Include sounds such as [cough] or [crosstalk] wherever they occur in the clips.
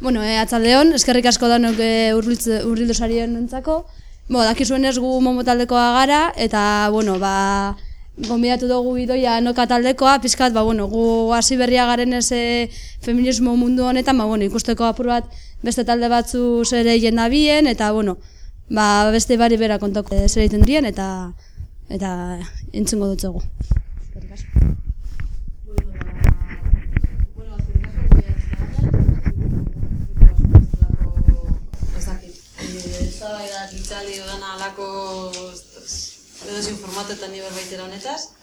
Bueno, e, atzaldeon, eskerrik asko danok e, urbildu sarien nintzako. Bo, dakizuen ez gu momo taldekoa gara, eta, bueno, ba, gombidatu dugu idoia noka taldekoa, pizkat, ba, bueno, gu hasi berria garen ez e, feminismo mundu honetan, ba, bueno, ikusteko apur bat beste talde batzu zere jenda bien, eta, bueno, ba, beste bari bera kontoko e, zer egiten durien, eta, eta entzungo dutzugu. Eskerrik asko. Eztabaidak itzali dana alako edozein formatetan ni berbaitera honetaz.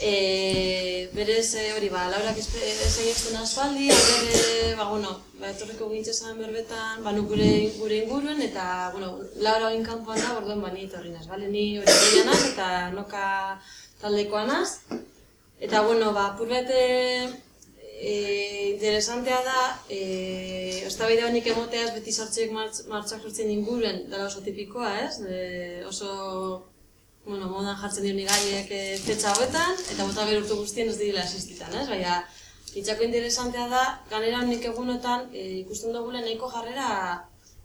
E, berez e, hori ba, laurak esaiesten asfaldi, bere, ba, bueno, ba, etorriko gintzesan berbetan, ba, gure, gure inguruen, eta, bueno, laura hori kanpoan da, orduan, ba, ni etorri naz, bale, ni hori gehianaz, eta noka taldekoa naz. Eta, bueno, ba, purbete, e, interesantea da, e, eztabaida honik emoteaz beti sartzeek martxak jartzen inguruen dela oso tipikoa, ez? E, oso bueno, modan jartzen diren igaiek e, fetxa hauetan, eta bota behar urtu guztien ez dira asistitan, ez? Baina, itxako interesantea da, ganera honik egunotan e, ikusten dugule nahiko jarrera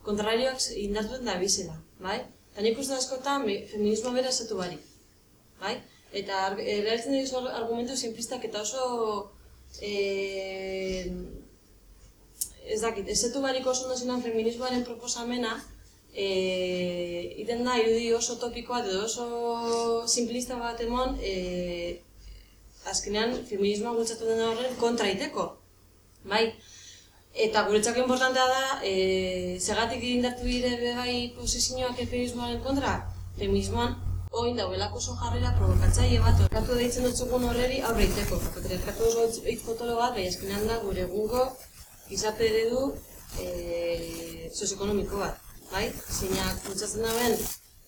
kontrarioak indartuen da bizela, bai? Eta nik uste askotan feminismo bera esatu bai? Eta erabiltzen dira argumentu simplistak eta oso e, ez dakit, ez zetu bariko oso zenan feminismoaren proposamena, e, iten da, irudi oso topikoa edo oso simplista bat emon, e, azkenean feminismoa gutxatu den horren kontra iteko. Bai? Eta guretzako importantea da, e, segatik indartu dire bai posizioak feminismoaren kontra, feminismoan oin dauelako oso jarrera provokatzaile bat, orkatu deitzen dut zugun horreri aurre iteko. Patriarkatu oso hitz fotolo bat, bai eskenean da gure egungo izate eredu e, sozioekonomiko bat. Bai? Zeinak pultsatzen dauen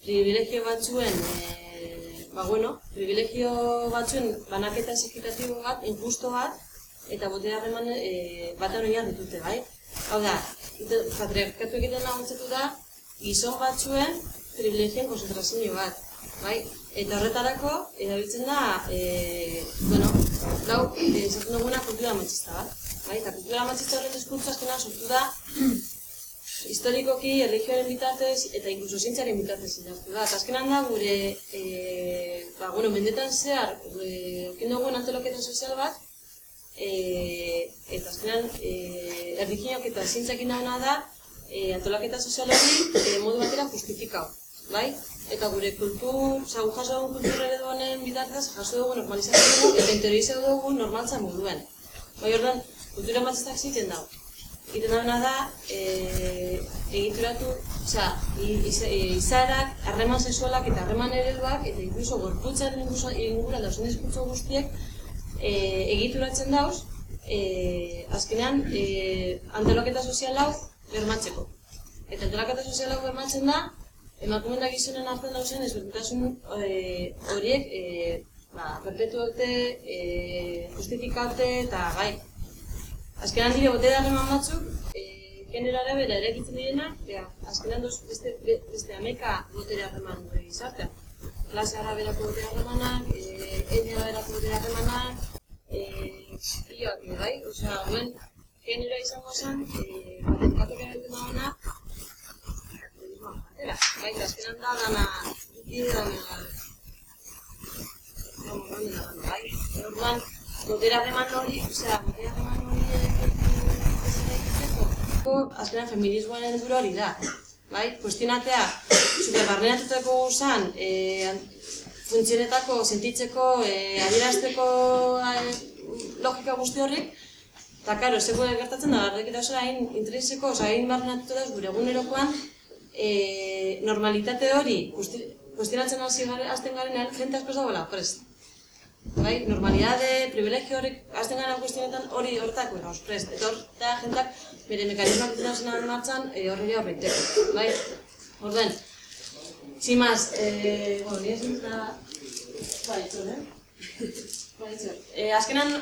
privilegio batzuen, e, ba bueno, privilegio batzuen banaketa esekutatibo bat, injusto bat, eta botea harreman e, bat ditute, bai? Hau da, patriarkatu egiten laguntzatu da, gizon batzuen privilegioen konzentrazio bat bai? Eta horretarako, erabiltzen da, e, bueno, lau, e, esaten duguna kultura matxista bat. Bai? Eta kultura matxista horren diskurtzu azkena sortu da, historikoki, erlegioaren bitartez, eta inkluso zintzaren bitartez inaztu da. Eta azkenan da, gure, e, ba, bueno, mendetan zehar, e, okin dugun anteloketa sozial bat, e, eta azkenan, e, erligioak eta dauna da, e, antolaketa sozial hori e, modu batera justifikau bai? Eta gure kultur, oza, gu jaso dugun kultur eredu honen bitartez, jaso dugu normalizatu dugu, eta interiorizatu dugu normaltza moduen. Bai, orduan, kultura matzistak ziten dago. Iten dauna da, e, egituratu, oza, izarak, harreman sexualak eta harreman ereduak, eta inkluso gorputzaren ingura dauzen diskurtso guztiek, e, egituratzen dauz, e, azkenean, e, antolaketa sozial hau bermatzeko. Eta antolaketa sozial hau bermatzen da, emakumen da gizonen artean dauzen ezberdintasun eh, horiek e, ba, perpetuate, e, justifikate eta gai. Azkenan dire, bote darreman batzuk, e, generara bera erekitzen direnak, ea, azkenan doz beste, beste ameka botere harreman dure gizartea. Klase araberako botere harremanak, e, etnia berako botere harremanak, e, ioak, bai? Osea, duen, genera izango zen, e, batenkatu gara dut Era, bai, azkenan da dana, bide dana, como no me da bai. Orduan, gotera deman hori, osea, gotera deman hori azkenan feminismoaren duro hori da. Bai, kuestionatea, zure barneatutako guzan, eh, funtzionetako, sentitzeko, eh, adierazteko eh, logika guzti horrik, eta karo, zeko gertatzen da, gardekita oso hain intrinseko, oso hain barneatutu da, gure egunerokoan, e, normalitate hori kuestionatzen hasi gare azten garenean jente asko dagoela prest. Bai, normalidade, privilegio horrek azten gara kuestionetan hori hortako gauz prest. Eta hor, eta jentak bere mekanismoak hasi martxan e, horri horreiteko. Bai, orden. Tximaz, eh, bueno, ni esin da... Bai, eh? Bai, txon. Eh, azkenan...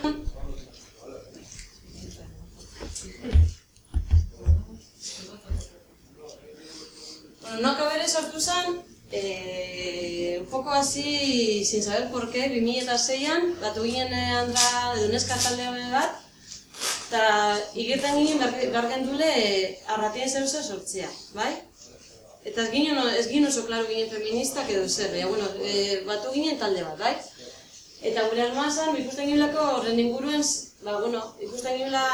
Bueno, no acabé sortu zen, eh, un poco así, sin saber por qué, 2006an, batu ginen eh, handra edo neska taldea bat, Eta igirten ginen behar, behar gendule arratien zer zer sortzea, bai? Eta ez ginen, ez ginen oso klaro ginen feministak edo zer, ja, bueno, e, batu ginen talde bat, bai? Eta gure armazan, ikusten ginelako horren inguruen, ba, bueno, ikusten ginela,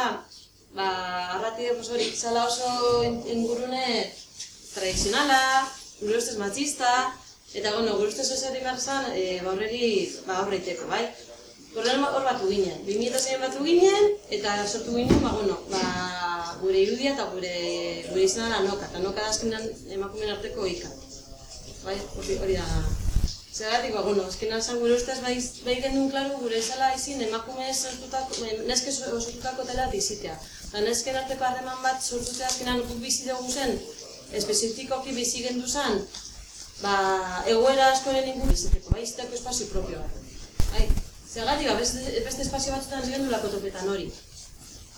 ba, arratide pues, hori, zala oso in- ingurune tradizionala, gure ustez machista, eta, bueno, gure ustez oso behar zen, e, ba, horreri, ba, horreiteko, bai? Horren hor batu ginen, 2006 batu ginen, eta sortu ginen, ba, bueno, ba, gure irudia eta gure, gure izena da noka, eta noka da azkenean emakumeen arteko ika. Bai, hori, hori da. Zergatik, ba, bueno, azkenean zan gure ustez bai, bai gendun klaru gure esala izin emakume sortutako, em, neske so- sortutako tela dizitea. Eta nesken arteko harreman bat sortutea azkenean guk bizi dugu zen, espezifikoki bizi gendu zen, ba, egoera askoren inguru izateko, bai, izateko espazio propio bat. Bai, zergatik, ba, beste, beste espazio batzutan ez gendu lako topetan hori.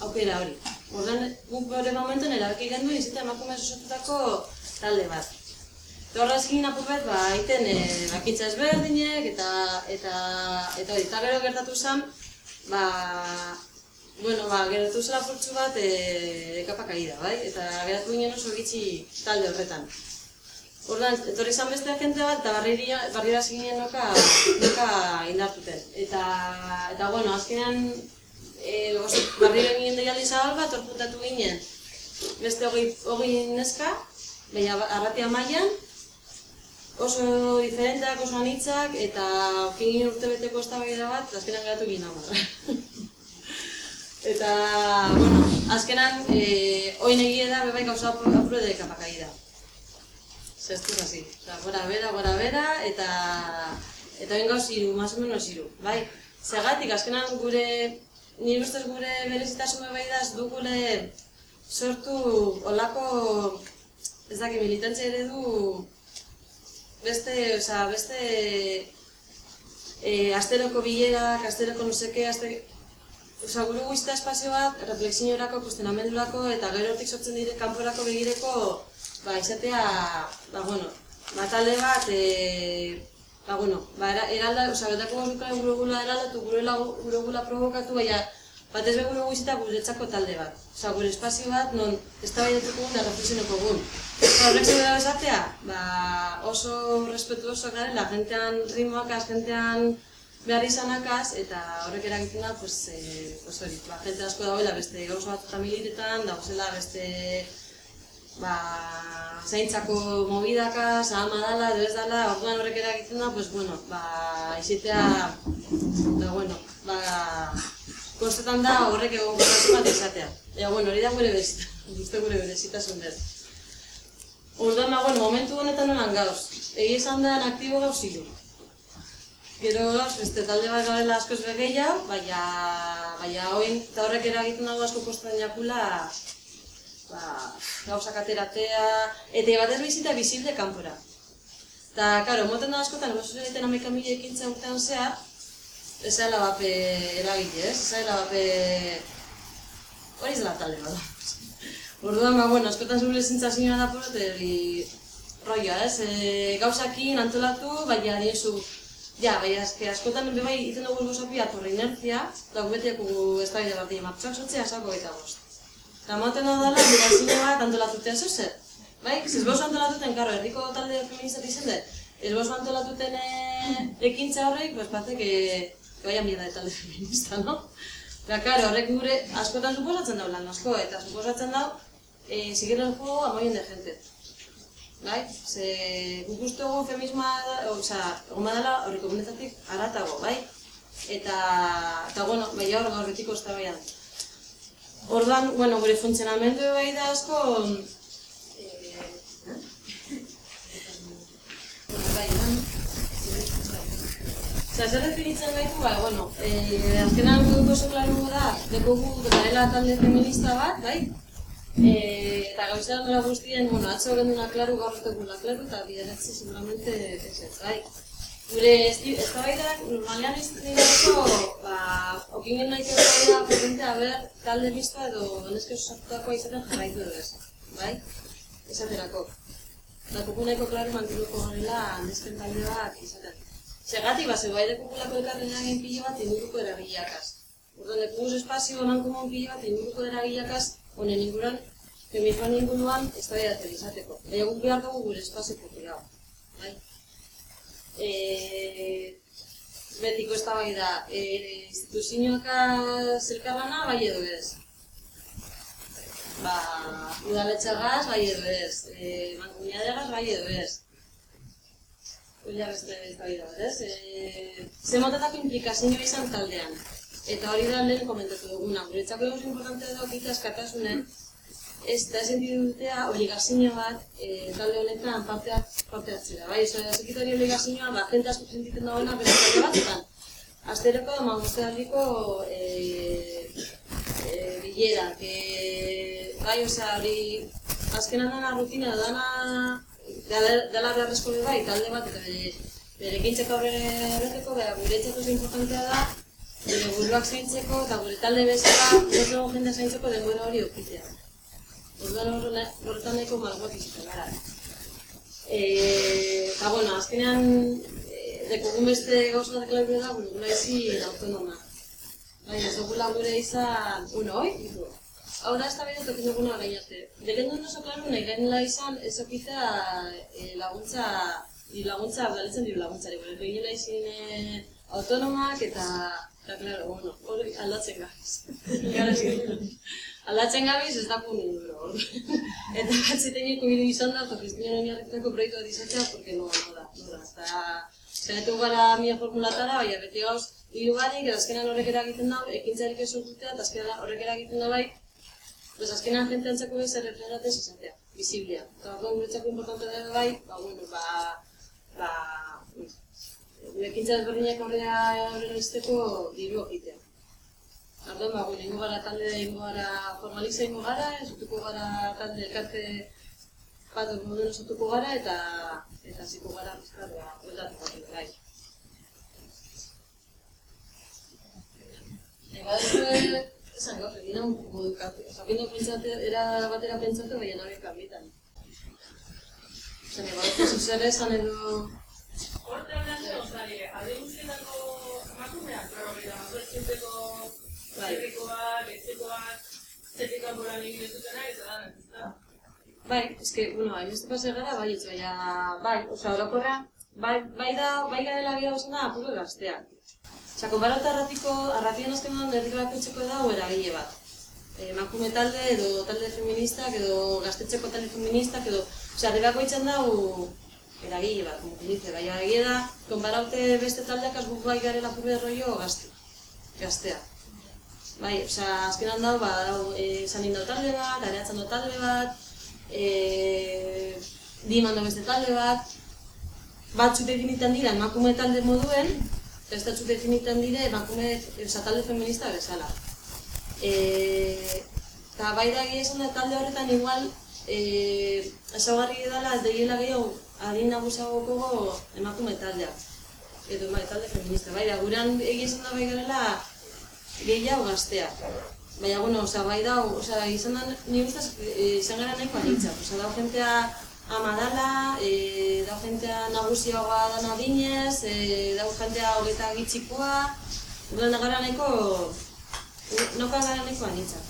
Aukera hori. Ordan guk bere momentu erabaki gendu izatea emakume osatutako talde bat. Eta horra ezkin apurret, ba, aiten e, bakitza ezberdinek, eta, eta, eta hori, eta gero gertatu zen, ba, bueno, ba, gertatu zela furtsu bat e, kapa kaida, bai? Eta geratu ginen oso gitxi talde horretan. Ordan, etorri izan beste agente bat, eta barrira, barrira ziginen noka, noka indartuten. Eta, eta bueno, azkenean, e, oso, barriro ginen deialdi zabal bat, hor puntatu ginen, beste hogei, hogei neska, baina arratia mailan, oso diferenteak, oso anitzak, eta okin ginen urtebeteko eztabaida bat, eta azkenean geratu ginen hamar. [laughs] eta, bueno, azkenan, e, oin egie da, bebai gauza apuro de kapakaida. Zestu hasi. Osa, gora bera, gora bera, eta eta oin gauz hiru, más o menos hiru, bai? Zergatik, azkenan gure, nire ustez gure berezitasume bai da, dugule sortu olako, ez daki, militantzia eredu beste, osea, beste e, asteroko bilerak, asteroko nuseke, aste... Osea, gure guztia espazio bat, reflexiorako, kuestionamendurako, eta gero hortik sortzen dire kanporako begireko, ba, izatea, ba, bueno, ba, talde bat, e, ba, bueno, ba, era, eralda, osea, betako gure gure gula eraldatu, gure, gure gula provokatu, baina, batez be gure guztia guretzako talde bat. Osea, gure espazio bat, non, ez da baiatuko gun, reflexioneko gun. Eta horrek zer da esatea, ba, oso respetuoso garela, jentean ritmoakaz, jentean behar izanakaz, eta horrek eragiten da, pues, e, pues hori, ba, jente asko dagoela beste gauza bat eta militetan, dauzela beste ba, zaintzako mobidakaz, ahama dala, edo ez dala, orduan horrek eragiten da, pues, bueno, ba, izitea, da, bueno, ba, kostetan da horrek egon bat izatea. Eta, bueno, hori da gure berezita, [laughs] guzti gure berezitasun dut. Orduan, ba, bueno, momentu honetan nolan gauz. Egi esan da, aktibo gauz hiru. Gero beste talde bat garela askoz begeiau, baina, baina oin, eta horrek eragiten dago asko kostan jakula, ba, gauzak ateratea, eta batez bizita bizible kanpora. Eta, karo, moten da askotan, oso egiten ameka mila ekintza urtean zehar, ez zela bape eragile, ez? Ez zela bape... Hori zela talde bat. Orduan, ba, bueno, askotan zure zentzazioa da porot, hori rolloa, ez? E, gauzakin antolatu, baina diezu, ja, baina eske askotan be bai iten dugu filosofia torre inertzia, eta gubetiako ez da bide bat dira, martxoak sortzea esako eta bost. Eta moten da dala, mirazio bat antolatuten zozer. Bai, ez bozo antolatuten, karo, herriko talde feministat izen dut, ez bozo antolatuten e, ekintza horrek, pues que, que vaya mierda de talde [laughs] feminista, no? Eta, karo, horrek gure askotan suposatzen dau lan asko, eta suposatzen dau, e, seguir el juego de gente. Bai, ze guk uste dugu feminismoa, da- osea, egon badala horreko gunetatik aratago, bai? Eta, eta bueno, bai hor gaur betiko eztabaidan. Orduan, bueno, gure funtzionamendu bai da asko... Eh, bai, Osea, zer definitzen gaitu, ba, bueno, eh, azkenan guk oso klaro da, dekogu garela talde feminista bat, bai? Eh, eta gauza nola guztien, bueno, atzo genduna klaru, gaur ez dugula klaru, eta bideratzi seguramente ez ez, bai? Gure eztabaidak normalean ez dirako, ba, okingen nahi da potente haber talde misto edo neske osatutakoa izaten jarraitu edo ez, bai? Esaterako. Eta kuku nahiko klaru mantinuko garela nesken talde bat izaten. Segatik, ba, ze bai dekugulako elkarren eragin pilo bat inguruko eragileakaz. Orduan, dekuguz espazio eman komon pila bat, inguruko eragileakaz, honen inguruan, feminismoan inguruan, ez da izateko. Baina guk behar dugu gure espazio hau. Bai? E, betiko ez da bai da, e, instituzioaka zelkarlana, bai edo ez. Ba, udaletxagaz, bai edo ez. E, mankomuniadeagaz, bai edo ez. Ulla beste ez da bida, ez? E, ze motetako implikazioa izan taldean. Eta hori da lehen komentatu duguna. Guretzako egoz importantea da okita eskatasunen, ez da sentidu dutea obligazio bat e, talde honetan parte, parte hartzera. Bai, ez da hori obligazioa, ba, jente asko sentiten dagoena beste talde batzutan. Aztereko, magoste aldiko e, e, bilera, que, bai, osea, hori, azkenan dana rutina, dana, dela beharrezko bai, talde bat, eta bere, bere aurrera erreteko, bera, guretzako importantea da, gure buruak zaintzeko eta gure talde bezala gure dugu jende zaintzeko denbora hori okitea. Orduan horretan nahiko malgoak izaten gara. E, eta bueno, azkenean e, dekogun beste gauza da klaru da gure gula ezi autonoma. Bai, ez dugula gure izan, bueno, oi, ditu. Hau da, ez da bide tokin duguna gain arte. Duen oso klaru nahi gainela izan ez okita e, laguntza, laguntza, galitzen diru laguntzari. Gure izin e, autonomak eta Klaro, bueno, hori aldatzen gabiz. [laughs] aldatzen gabiz ez da pun induro, Eta batzeteneko idu izan da, eta gestioen oinarritako proiektua dizatzea, porque no, no da, no da. Eta, zaitu gara mia formulatara, baina beti gauz, hiru barik, eta azkenan horrek eragiten da, ekintzarik ez urtutea, eta azkenan horrek eragiten da bai, pues azkenan jente antzako bez erreferatez izatea, biziblia. Eta hori guretzako importante da bai, ba, bueno, ba, ba, Lekintza ezberdinak aurrera aurrera diru egitea. Ardo, ba, ingo gara talde, ingo gara formaliza ingo gara, esutuko gara talde elkarte bat modelo esutuko gara, eta eta ziko gara bizkar, ba, hueltatu bat bai. Ega ez esan gauz, egin hau modukatu. Osa, bindo pentsate, era batera pentsatu, baina nahi kanbitan. Osa, ega ez zer esan edo... Horte guztietako emakumeak, zertzeko zerrikoak, etxekoak, zerrikan boran egin ez dutena, da. Bai, eske, bueno, hain beste pase gara, bai, ez baina, bai, oza, orokorra, bai, bai da, bai garela gira osan da, apurre gazteak. Osa, konbarata arratiko, arratien azken duen, derrik bat da, eragile bat. Emakume talde, edo talde feministak, edo gaztetxeko talde feministak, edo, oza, derrik bat da, eragile bat, como dice, bai egia da, konbaraute beste taldeak azbuk bai garela purbe rollo gazte, gaztea. Bai, osea, azken handa, ba, dau, e, zanin dau talde bat, areatzen dau talde bat, e, diman beste talde bat, batzu definitan dira emakume talde moduen, ez datzu definitan dire emakume, oza, talde feminista bezala. E, eta bai da esan da talde horretan igual, e, esagarri edala, deiela gehiago, adin nagusagoko emakume taldea. Edo bai, talde feminista. Bai, da, gurean egizan da bai garela gehiago gaztea. Baina, bueno, oza, bai da, oza, izan da, ni guztaz, e, izan gara nahiko anitza. Oza, da, jentea ama dala, e, da, jentea nagusiagoa dana dinez, e, da, jentea hogeta gitxikoa, Gure gara nahiko, noka gara nahiko anitza.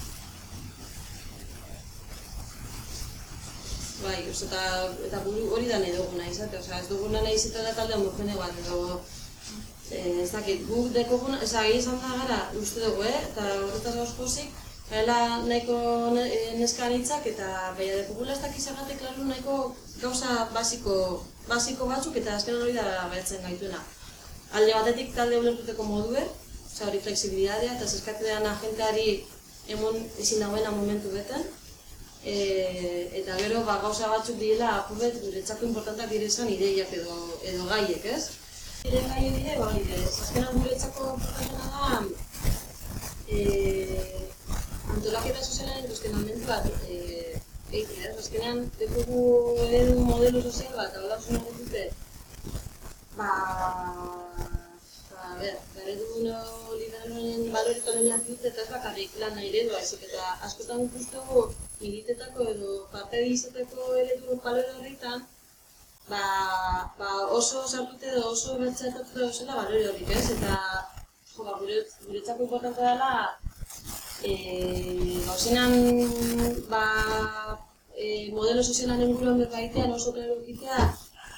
Bai, oso, eta, eta hori da nahi duguna izate, oza, ez duguna nahi izate da talde homogene bat, edo, eh, ez dakit, guk dekoguna, ez agi izan da gara, uste dugu, eh? eta horretaz gauz pozik, gaela nahiko eh, neska nitzak, eta baina dekogula ez dakiz agatik klaru nahiko gauza basiko, basiko batzuk, eta azken hori da baitzen gaituena. Alde batetik talde ulertuteko modue, oza, hori fleksibilitatea, eta zeskatzen agenteari emon ezin dagoena momentu beten, e, eta gero ba, gauza batzuk direla apubet guretzako importantak direzan ideiak edo, edo gaiek, ez? Dire gai dire, ba, dire, azkenan guretzako importantena da e, antolaketa sozialaren duzkenamendu bat e, egin, ez? Azkenean, dekugu eredu modelo sozial bat, hau da zuen dute, ba, a ber, eredu no liberalen baloriko lehenak dut eta ez bakarrik lan nahi eredua, ezik eta askotan ikustu militetako edo parte izateko eredu balore horretan, ba, ba oso sartute edo oso bertzaetatu da zela balore horrik, ez? Eta jo, ba, gure, guretzako importante dela, e, gauzenan, ba, e, modelo sozialan inguruan berbaitea, oso klaro egitea,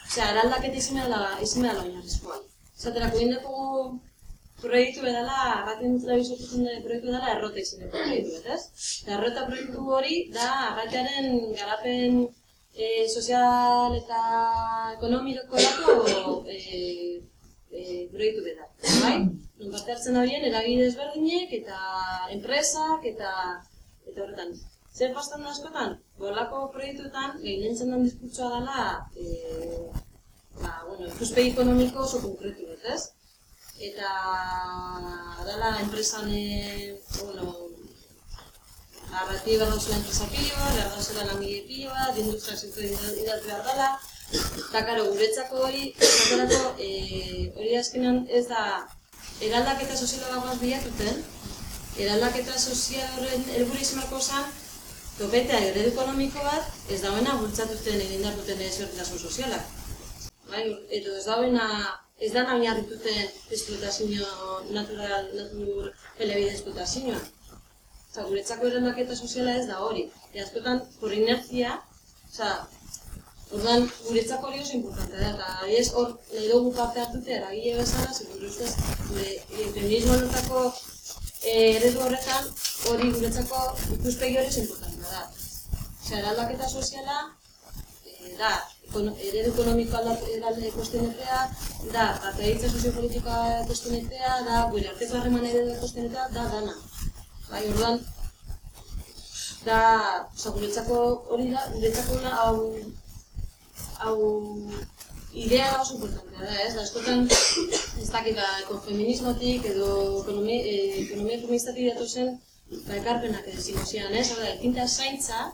osea, eraldaketa izin behar da, izin behar da oinarrizkoa. Zaterako, dugu proiektu bedala, baten dut sortzen den proiektu bedala, errota dugu proiektu, ez? Eta errota proiektu hori da, arratearen garapen e, sozial eta ekonomiko lako e, e, proiektu beda, bai? Non parte hartzen da bien, eragile ezberdinek eta enpresak eta eta horretan. Zer bastan da askotan? Bolako proiektuetan, gehientzen den diskurtsoa dela, e, ba, bueno, ikuspegi ekonomiko oso konkretu bet, ez? Eta dela enpresan, bueno, narratiba dauzela enpresa pilo bat, behar dauzela langile pilo bat, industria sektor idatu behar dela, eta karo, guretzako hori, esaterako, e, hori azkenan ez da, eraldaketa soziala bagoaz bilatuten, eraldaketa sozial horren helburu izan barko zan, topetea eredu ekonomiko bat, ez dauena bultzatuten egin behar duten ezberdintasun sozialak. Bai, edo ez dauena, ez da nahi harrituten esplotazio natural, natur, elebide esplotazioa. Osa, guretzako eraldaketa soziala ez da hori. E askotan, por inertzia, osa, orduan, guretzako hori oso importante da, eta ez hor, nahi dugu parte hartute, eragile bezala, segun ustez, gure feminismo honetako eh, eredu horretan, hori guretzako ikuspegi hori oso importante da. Osea, eraldaketa soziala, eh, da, eredu ekonomiko aldatzen kuestionetea, da, parteiitza soziopolitikoa kuestionetea, da, gure arteko harreman eredu kuestionetea, da, dana. Bai, orduan, da, oza, guretzako hori da, guretzako da, hau, hau, idea da oso importantea da, ez? Da, eskotan, ez dakit, ba, ekofeminismotik edo eh, ekonomia feministatik datu zen, ba, ekarpenak edo zian, ez? Hau da, ekinta zaintza,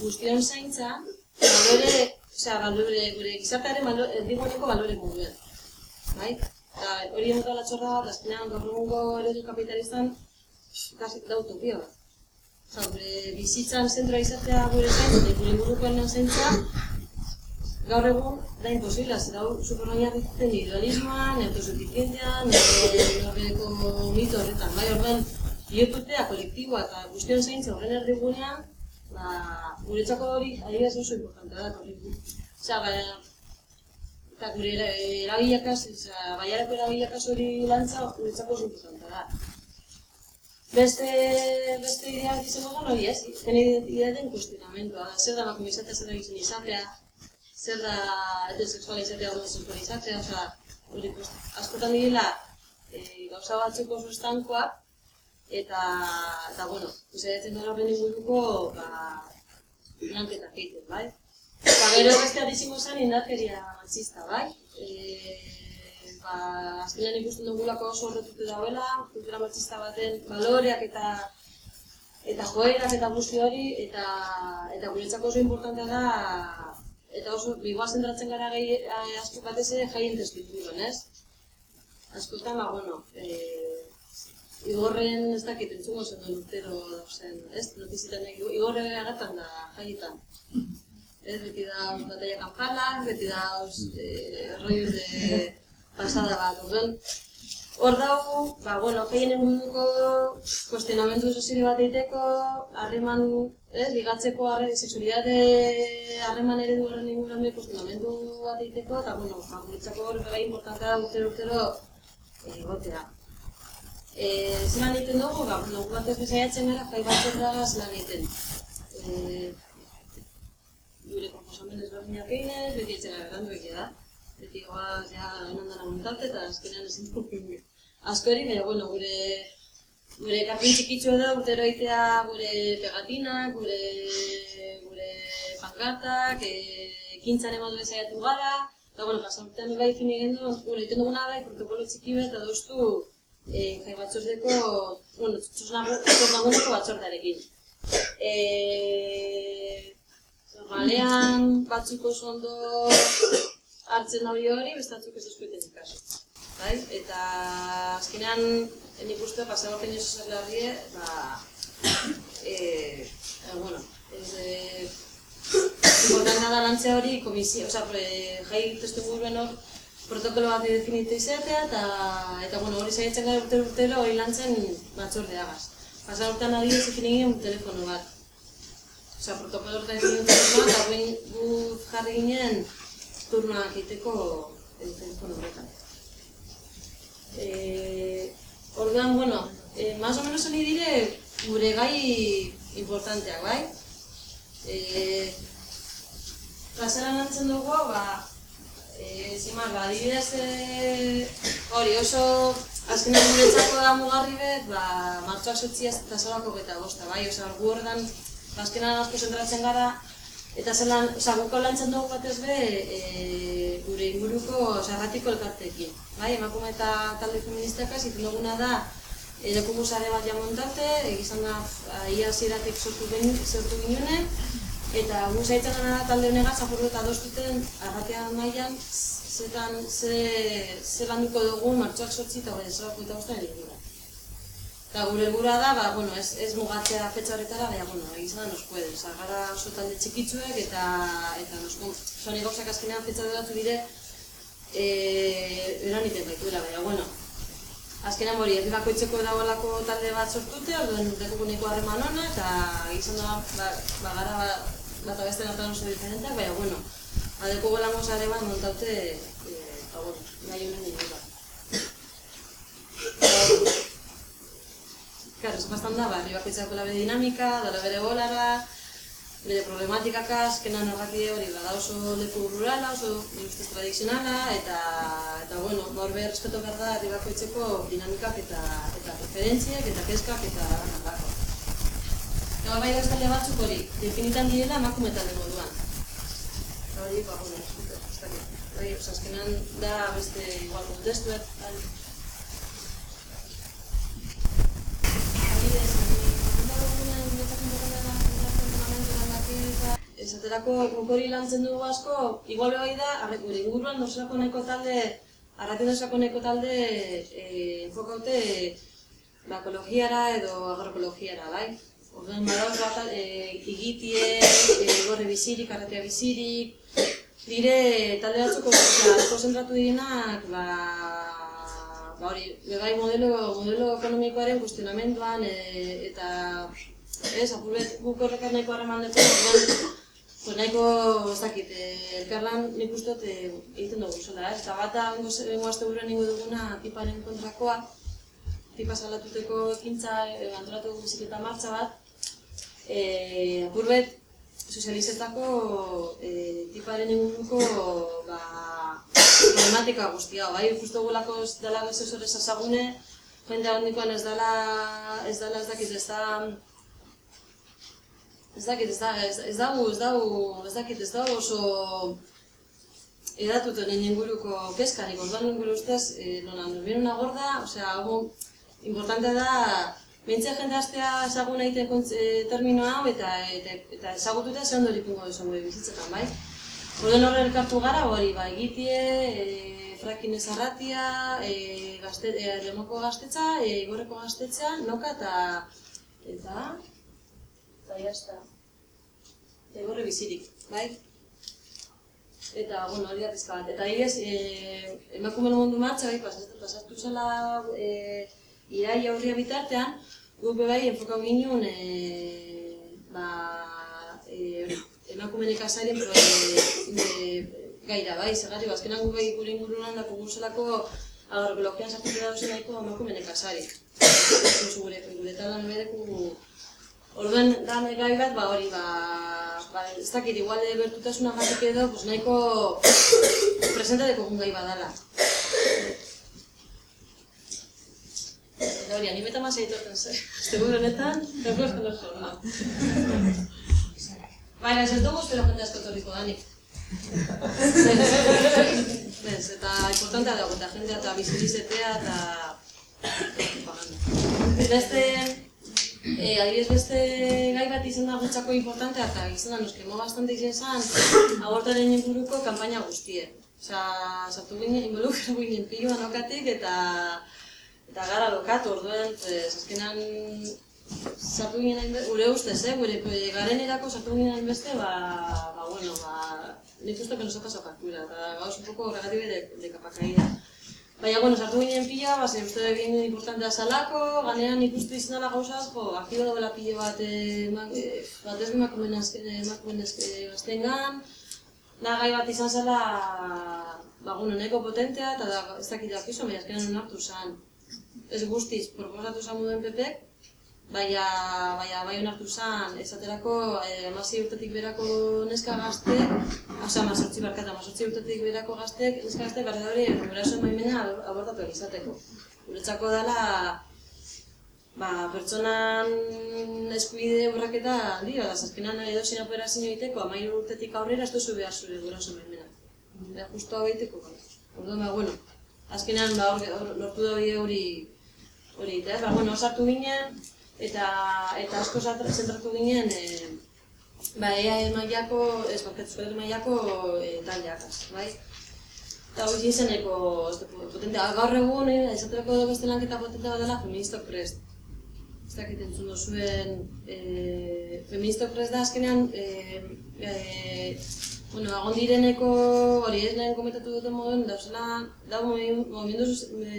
guztion zaintza, balore, osea, balore, gure gizartearen balore, erdiguneko balore moduan. Bai? Eta hori emotu da txorra bat, azkenean gaur egungo eredu kapitalistan, kasi da utopia bat. Gure bizitzan zentroa izatea gure eta gure ingurukoen zaintza, gaur egun da imposibla, zera hau super oinarritzen individualismoan, autosuficientean, horreko mito horretan, bai horren, bihurtutea, kolektiboa eta guztion zaintza horren erdigunean, ba, guretzako hori adibidez oso importante da. Osea, bai, eta gure erabilakaz, osea, baiarako erabilakaz hori lantza, guretzako oso importante da. Beste, beste ideak izango da, hori ez, zen identitateen kuestionamentua, zer da emakume izatea, zer da gizon izatea, zer da heterosexuala izatea, homosexuala izatea, oza, hori askotan direla e, gauza batzuk oso estankoak, eta, eta bueno, izaitzen gara horren inguruko, ba, lanketak egiten, bai? Eta gero beste adizimo zen indarkeria matxista, bai? E, ba, azkenean ikusten dugulako oso horretute dauela, kultura matxista baten baloreak eta eta joerak eta guzti hori, eta, eta guretzako oso importantea da, eta oso bigoa zentratzen gara gehi, asko batez ere jaien testituen, ez? Askotan, ba, bueno, e, igorren ez dakit entzungo zen duen urtero zen, ez? Notizitan igorre agatan da jaietan. Ez, beti da batalla kanpalak, beti da eh, rollos de pasada bat, orduan. Hor dago, ba, bueno, geien munduko kuestionamendu sozial bat egiteko, harreman, ez, ligatzeko harre, sexualidade harreman eredu horren inguruan kuestionamendu bat egiteko, eta, bueno, ba, guretzako hor bai importantea urtero urtero egotea. E, zelan egiten dugu, ba, bueno, gu batez bezaiatzen gara, jai batzen da zelan egiten. E, gure proposamen ezberdinak eginez, beti etxera berandu egia da. Beti goaz, ja, enan dara montate, eta azkenean ezin asko eri, baina, bueno, gure gure ekarpen txikitzu edo urtero egitea gure pegatinak, gure gure pankartak, e, ekintzan emadu ezaiatu gara, eta, bueno, pasan bai fin egin du, bueno, egiten duguna bai, protokolo txiki bet, eta doztu e, jai batzozdeko, bueno, txosnaguneko batzordarekin. E, normalean batzuk oso ondo hartzen hori hori, bestatzuk ez eskueten ikaso. Bai? Eta azkenean, nik uste, pasako peño larrie, ba, e, e, bueno, ez, e, [clears throat] importanta da lantzea hori, komisio, e, jai testu buruen hor, protokolo bat definitu izatea, eta, eta bueno, hori saiatzen gara urtero urtero hori lantzen batzordeagaz. Pasa urtean adibidez ekin egin telefono bat. Osea, protokolo horretan egin egin telefono bat, behin gu jarri ginen turnoak egiteko eh, telefono horretan. E, orduan, bueno, e, más o menos honi dire gure gai importanteak, bai? E, Plazaran antzen dugu, ba, e, zimar, ba, adibidez, e, hori oso azkenean guretzako da mugarri bet, ba, martxoak sortziaz eta zorako eta bosta, bai? Osa, gu horretan, ba, azkenean asko zentratzen gara, eta zelan, osa, guko lantzen dugu batez be, e, gure inguruko, osa, erratiko elkartekin, bai? Emakume eta talde feministakaz, iten duguna da, Erekungu sare bat jamontate, egizan da, ia ziratik sortu, genu- sortu ginen, eta gu zaitzen gana da talde honegaz apurdu eta adostuten arratean mailan zetan ze, ze landuko dugu martxoak sortzi eta bai esabako eta bostean helburua. Eta gure helburua da, ba, bueno, ez, ez mugatzea fetxa horretara, baina, bueno, egizan da nos puede. Osa, gara oso talde txikitzuek eta, eta nos Zoni gauzak azkenean fetxa dut dire, e, eran iten gaituela, baina, bueno, Azkenean hori, herri bakoitzeko dagoelako talde bat sortute, orduan neko harreman ona, eta izan da, ba, ba gara ba, bat abesten artean oso diferenteak, baina, bueno, adeko golango sare bat montaute, e, ba, bueno, nahi honen inguruan. Claro, ez bastan da, ba, herri bakoitzako bere dinamika, dara bere bolara, bere problematikaka, azkenan narratide hori bada oso leku rurala, oso ustez tradizionala, eta, eta bueno, gaur behar respeto behar da herri bakoitzeko dinamikak eta, eta preferentziak eta keskak eta nalako. Eta bai da talde batzuk hori, definitan direla emakume talde moduan. Hori, ba, bueno, ez dakit. Bai, oza, azkenan da beste igual guretzako duguna da, Esaterako guk hori lantzen dugu asko, igual bai da, arre, gure inguruan nosako neko talde, arrati nosako neko talde e, enfokaute ba, ekologiara edo agroekologiara, bai? Orduan badauz bat, e, igitie, e, gorre bizirik, arratia bizirik, dire talde batzuk asko zentratu direnak, ba, ba hori, begai modelo, modelo ekonomikoaren kuestionamenduan, e, eta ez, apurbet guk horrekaz nahiko harreman dugu, orduan, Pues nahiko, ez dakit, eh, elkarlan nik uste dut eh, egiten dugu zola, ez? Eta bata zengo azte buruan ingo duguna tiparen kontrakoa, tipa salatuteko ekintza eh, antolatu dugu biziketa bat, eh, apurbet, sozializetako eh, tiparen inguruko ba, problematika guztia, bai, ikustu dugulako ez dela ez ez ezagune, jende handikoan ez dela, ez dela ez dakit, ez da, Ez dakit, ez da, ez, ez dago, ez dago, ez dakit, ez dago oso edatut honen inguruko keskarik, orduan inguru ustez, e, nona, norbien una gorda, osea, hau, importante da, Bentzia jende astea ezagun kontz- e, termino hau eta, eta, eta ezagututa ze ondo ikungo duzu gure bizitzetan, bai? Orduan horre elkartu gara, hori, ba, egitie, e, frakin ezarratia, e, gazte, e, lemoko gaztetza, e, igorreko gaztetza, noka eta, eta, eta jazta. Eta igorre bizirik, bai? Eta, bueno, hori da pizka bat. Eta adibidez, e, emakume mundu martxa, bai, pasatu, pasatu zela e, irai aurria bitartean, guk be bai enfokau ginen, e, ba, e, hori, emakume nekazarien pro, e, e, gaira, bai, segarri, azkenan guk bai gure inguruan dako guzelako agroekologian sartuko da dozen nahiko emakume nekazari. Oso gure, gure talan bedeku Orduan, da gai bat, ba hori, ba, ba, ez dakit, igual bertutasuna gatik edo, pues nahiko presente dekogun gai badala. Hori, animeta masa aitorten ze. Este gure honetan, epuz kono forma. Baina, ez dugu espero jende asko etorriko danik. Ez, eta importantea dago, eta jendea eta bizirizetea eta... Beste, Eh, adibidez beste gai bat izan da gutxako importantea eta izan da nos kemo bastante izan zan abortaren inguruko kanpaina guztien. Osea, sartu ginen, involukratu ginen piloan okatik eta eta gara lokatu orduan, pues, azkenan sartu ginen hainbeste, gure ustez, eh, gure eh, garenerako sartu ginen hainbeste, ba, ba, bueno, ba, nik uste ha pasado factura, eta gauz un poco horregatik de, de capa caída. Baina, bueno, sartu ginen pila, ba, ze uste egin importantea salako, ganean ikustu izan dela gauzaz, jo, aktibo dagoela pilo bat, eh, eh, bat ez emakumen emakumen gaztengan, da gai bat izan zela, ba, bueno, nahiko potentea, eta da, ez dakit dakizu, baina azkenan onartu zen. Ez guztiz, proposatu zen moduen pepek, baina, baina bai onartu zen, esaterako, eh, amasi urtetik berako neska gazte, Osa, mazortzi barkata, mazortzi urtetik berako gaztek, neska gazte, barri hori, gurasoen baimena abortatu izateko. Guretzako dela, ba, pertsonan eskubide urraketa dira, da, zazkenan edo zin operazio egiteko, amairu urtetik aurrera ez duzu behar zure gurasoen baimena. Da, justu hau egiteko. Orduan, ba, bueno, azkenan, ba, hor, lortu da hori hori egitea, ba, bueno, osartu ginen, eta, eta asko zentratu ginen, e, ba, EAE mailako, ez barkatu mailako e, taldeakaz, bai? Eta hori izeneko, da, potentea, gaur egun, eh, esaterako beste lanketa potentea bat dela feministok prest. Ez dakit entzun duzuen, e, feministok prest da azkenean, e, e, bueno, agon direneko, hori ez lehen komentatu duten moduen, dauzela, da movimendu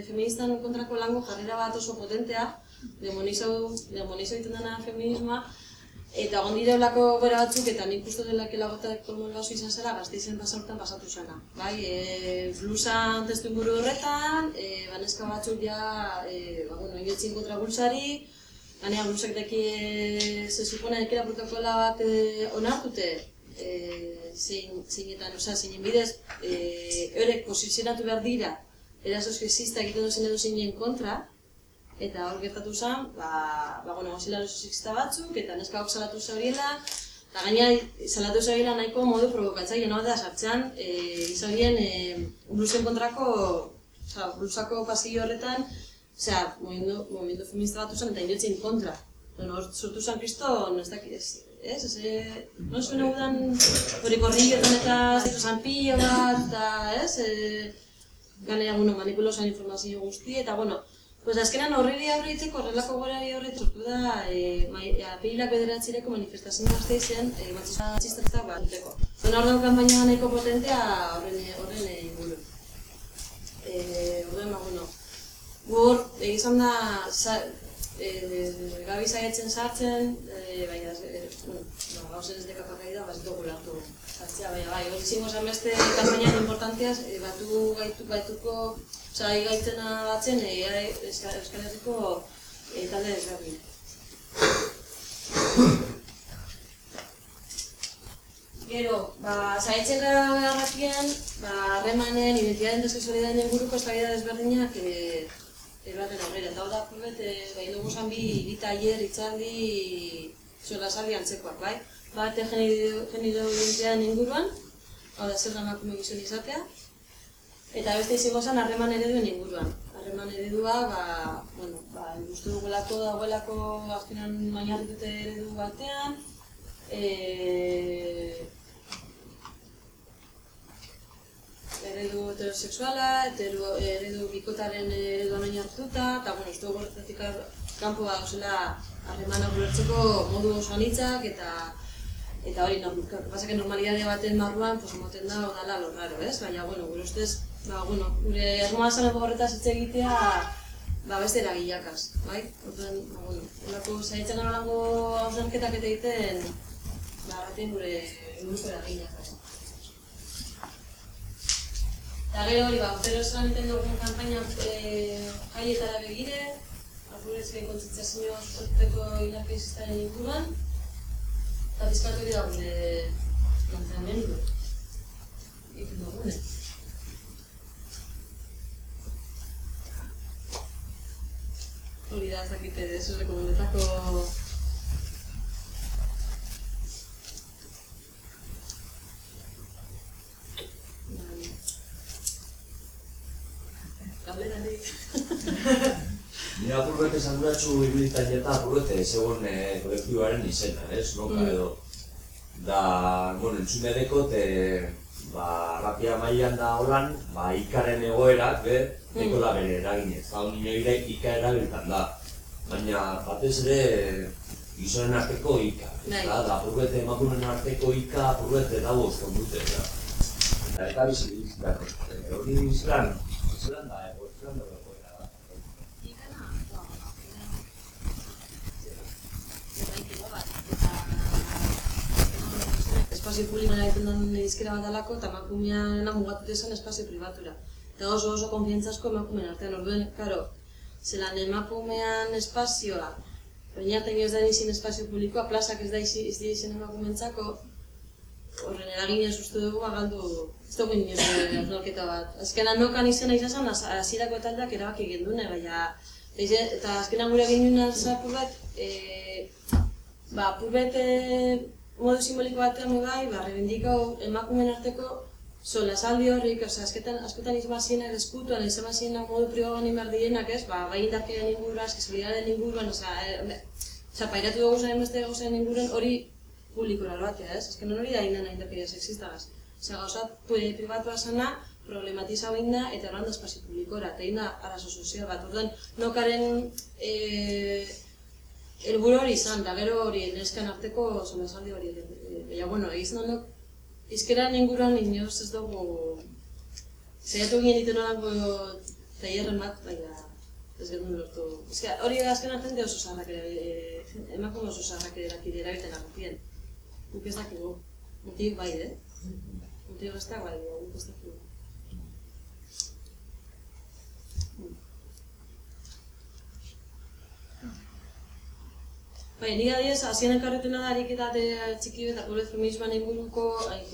feministan kontrako lango jarrera bat oso potentea, demonizo, demonizo egiten dena feminismoa, Eta egon dire olako batzuk, eta nik uste dela kelagotak kolmol gazu izan zela, gazte izen pasatu zena. Bai, e, blusan testu inguru horretan, e, baneska batzuk ja, e, ba, bueno, ingetzin kontra bulsari, ganea blusak deki, e, se supone ekera protokola bat e, onartute, e, zein, zeinetan, oza, zein bidez, e, eurek posizionatu behar dira, erasoz sexista egiten duzen edo zeinen kontra, Eta hor gertatu zen, ba, ba bueno, gozila sexista batzuk, eta neskak salatu zauriela, eta gaina salatu zauriela nahiko modu provokatzaile no da sartzean, e, izan e, blusen kontrako, oza, blusako pasillo horretan, osea, movimendu, movimendu feminista batu zen, eta inoetzen kontra. Bueno, sortu zen kriston, ez dakit, ez, ez, ez, ez, no zuen egudan, hori korrillotan eta zanpillo bat, eta, ez, e, ganea, bueno, manipulosan informazio guzti, eta, bueno, Pues azkenan horreri aurreitzeko horrelako gorari horret sortu da eh, apilak bederatzireko manifestazio gazte izan eh, matxista bat duteko. Zona hor daukan baina nahiko potentea horren, horren eh, inguru. Eh, horren, ba, bueno, Gor, egizan da, eh, gabi zaitzen sartzen, eh, baina, eh, bueno, no, gauzen ez deka pakai da, bat dugu lartu sartzea, baina, bai, hori zingo zan beste kampainan importanteaz, eh, batu gaitu, baituko, Osa, gaitzena batzen, e, Euskal Herriko e, talde desberdin. Gero, ba, zaitzen gara garrakian, ba, harremanen, identitaten deskesolidaren inguruko da desberdinak e, erbaten aurrera. Eta da, purbet, e, bai dugu zan bi, bi taller, itzaldi, zola saldi antzekoak, bai? Bate genido identitaten inguruan, hau da, zer gamakume gizon izatea, Eta beste izango zen harreman ereduen inguruan. Harreman eredua, ba, bueno, ba, guztu dugulako dagoelako azkenan mainarritute eredu batean. E, eredu heterosexuala, eteru, eredu bikotaren ereduan oinartuta, eta bueno, ez dugu horretatik kanpo bat zela harremana gulertzeko modu oso anitzak, eta eta hori, no, pasa que normalidade baten marruan, pues, moten da, odala lo raro, ez? Baina, bueno, gure ustez, ba, bueno, gure erruma zaneko horretaz hitz egitea, ba, beste eragileakaz, bai? Orduan, ba, bueno, horako zaitzen gara lango hausnarketak eta egiten, ba, baten gure guruko eragileakaz. Eta gero hori, ba, urtero esan egiten dugun kampaina e, jaietara begire, apurezken kontzitzazio sorteko inarkezistaren inguruan, eta bizkatu da gure planteamendu. Egiten dugune. Hori da, zakite, eso rekomendetako... Ni apurrete esan duratxu iruditan jeta apurrete zegoen e, kolektibaren izena, ez? Noka Mm. edo. Da, bueno, entzune deko, te, ba, rapia mailan da holan, ba, ikaren egoerak, be, deko da bere eraginez. Hau nio ire ika erabiltan da. Baina, batez ere, gizonen arteko ika. Bai. Da, da, apurrete emakumen arteko ika, apurrete dago eskon dute, da. Eta eta bizibilitate. Hori zelan, zelan da, ego, zelan da egoera da. Espazio publikoan egiten den izkera bat dalako, eta emakumeana mugatu zen espazio pribatura. Eta oso oso konfiantzazko emakumeen artean, orduen, karo, zelan emakumean espazioa, oinarten ez da izin espazio publikoa, plazak ez da izi- ez dira izin emakumeentzako, horren eraginez uste dugu, galdu, ez dugu inoiz hausnarketa bat. Azkenan nokan izena izan, hasierako taldeak erabaki gendune, baina, eta- azkenan gure ginen zapur bat, e, ba, apur modu simboliko batean bai, ba, rebendiko emakumeen arteko solasaldi horrik, osea, asketan, askotan izan bazienak eskutuan, izan bazienak modu pribagoan inbar dienak, ez, ba, bai indarkeren inguruan, eskesolidaren inguruan, osea, e, osea, pairatu dugu zen beste gauzen inguruan hori publikora batea, ez? Azkenan hori da indana indarkeria sexistagaz. Osea, gauza pri- pribatua sana, problematiza da eta erranda espazio publikora, eta inda arazo sozial bat. Orduan, nokaren e, helburu hori izan, da gero hori neskan arteko somesaldi hori. E, baina, bueno, egizan nok, izkeran inguruan inoz ez dugu... Zaiatu ginen ditu nolako tailerren bat, baina ez genuen lortu. Ez que hori azken artean de oso zaharrak ere, e, emakume oso zaharrak ere erakide erabiten arrupien. Guk ez dakigu. Mutik bai, eh? Mutik ez da, bai, guk ez dakigu. Bai, nire adiez, hasien elkarretena da ariketa te- txiki bat, gure feminismoan inguruko,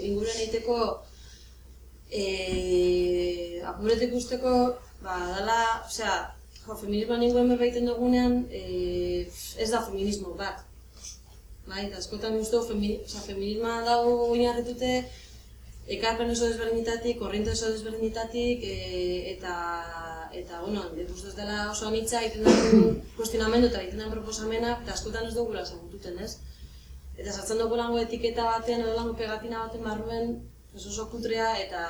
inguruan egiteko, eh, apuretik usteko, ba, dala, osea, jo, feminismoan inguruen berbaiten dugunean, eh, ez da feminismo bat. Bai, eta askotan dugu, femi, osea, feminismoa dago oinarritute, ekarpen oso desberdinetatik, korriente oso desberdinetatik, e, eta, eta, bueno, uste ez dela oso anitza egiten den kuestionamendu eta egiten den proposamenak, eta askotan ez dugula zagututen, ez? Eta sartzen dugu lango etiketa batean, edo lango pegatina baten barruen, ez oso kutrea, eta,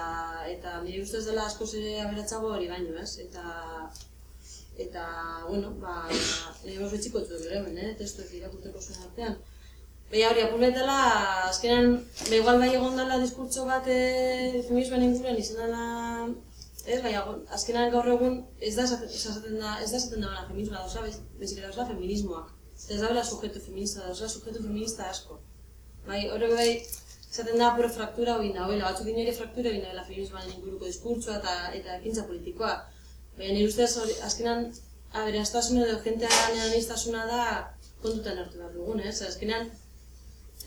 eta nire ustez dela asko ere aberatzago hori baino, ez? Eta, eta, bueno, ba, nire oso etxiko etzu gero hemen, eh? testuek irakurteko zuen artean. Baina hori, apuletela, azkenan, ba, igual bai egon dela diskurtso bat e, feminismoen inguruan izan dela, ez, baina azkenan gaur egun ez da esaten da, ez da esaten da bera feminismoa, dauzela, bez, bezik dauzela feminismoak. Ez da bera sujeto feminista, dauzela sujeto feminista asko. Bai, hori bai, esaten da puro fraktura hori nagoela, batzuk dino ere fraktura hori nagoela feminismoaren inguruko diskurtsoa eta, eta ekintza politikoa. Baina nire ustez hori, azkenan, aberastasuna edo jentearen aniztasuna da kontutan hartu behar dugun, ez? Azkenan,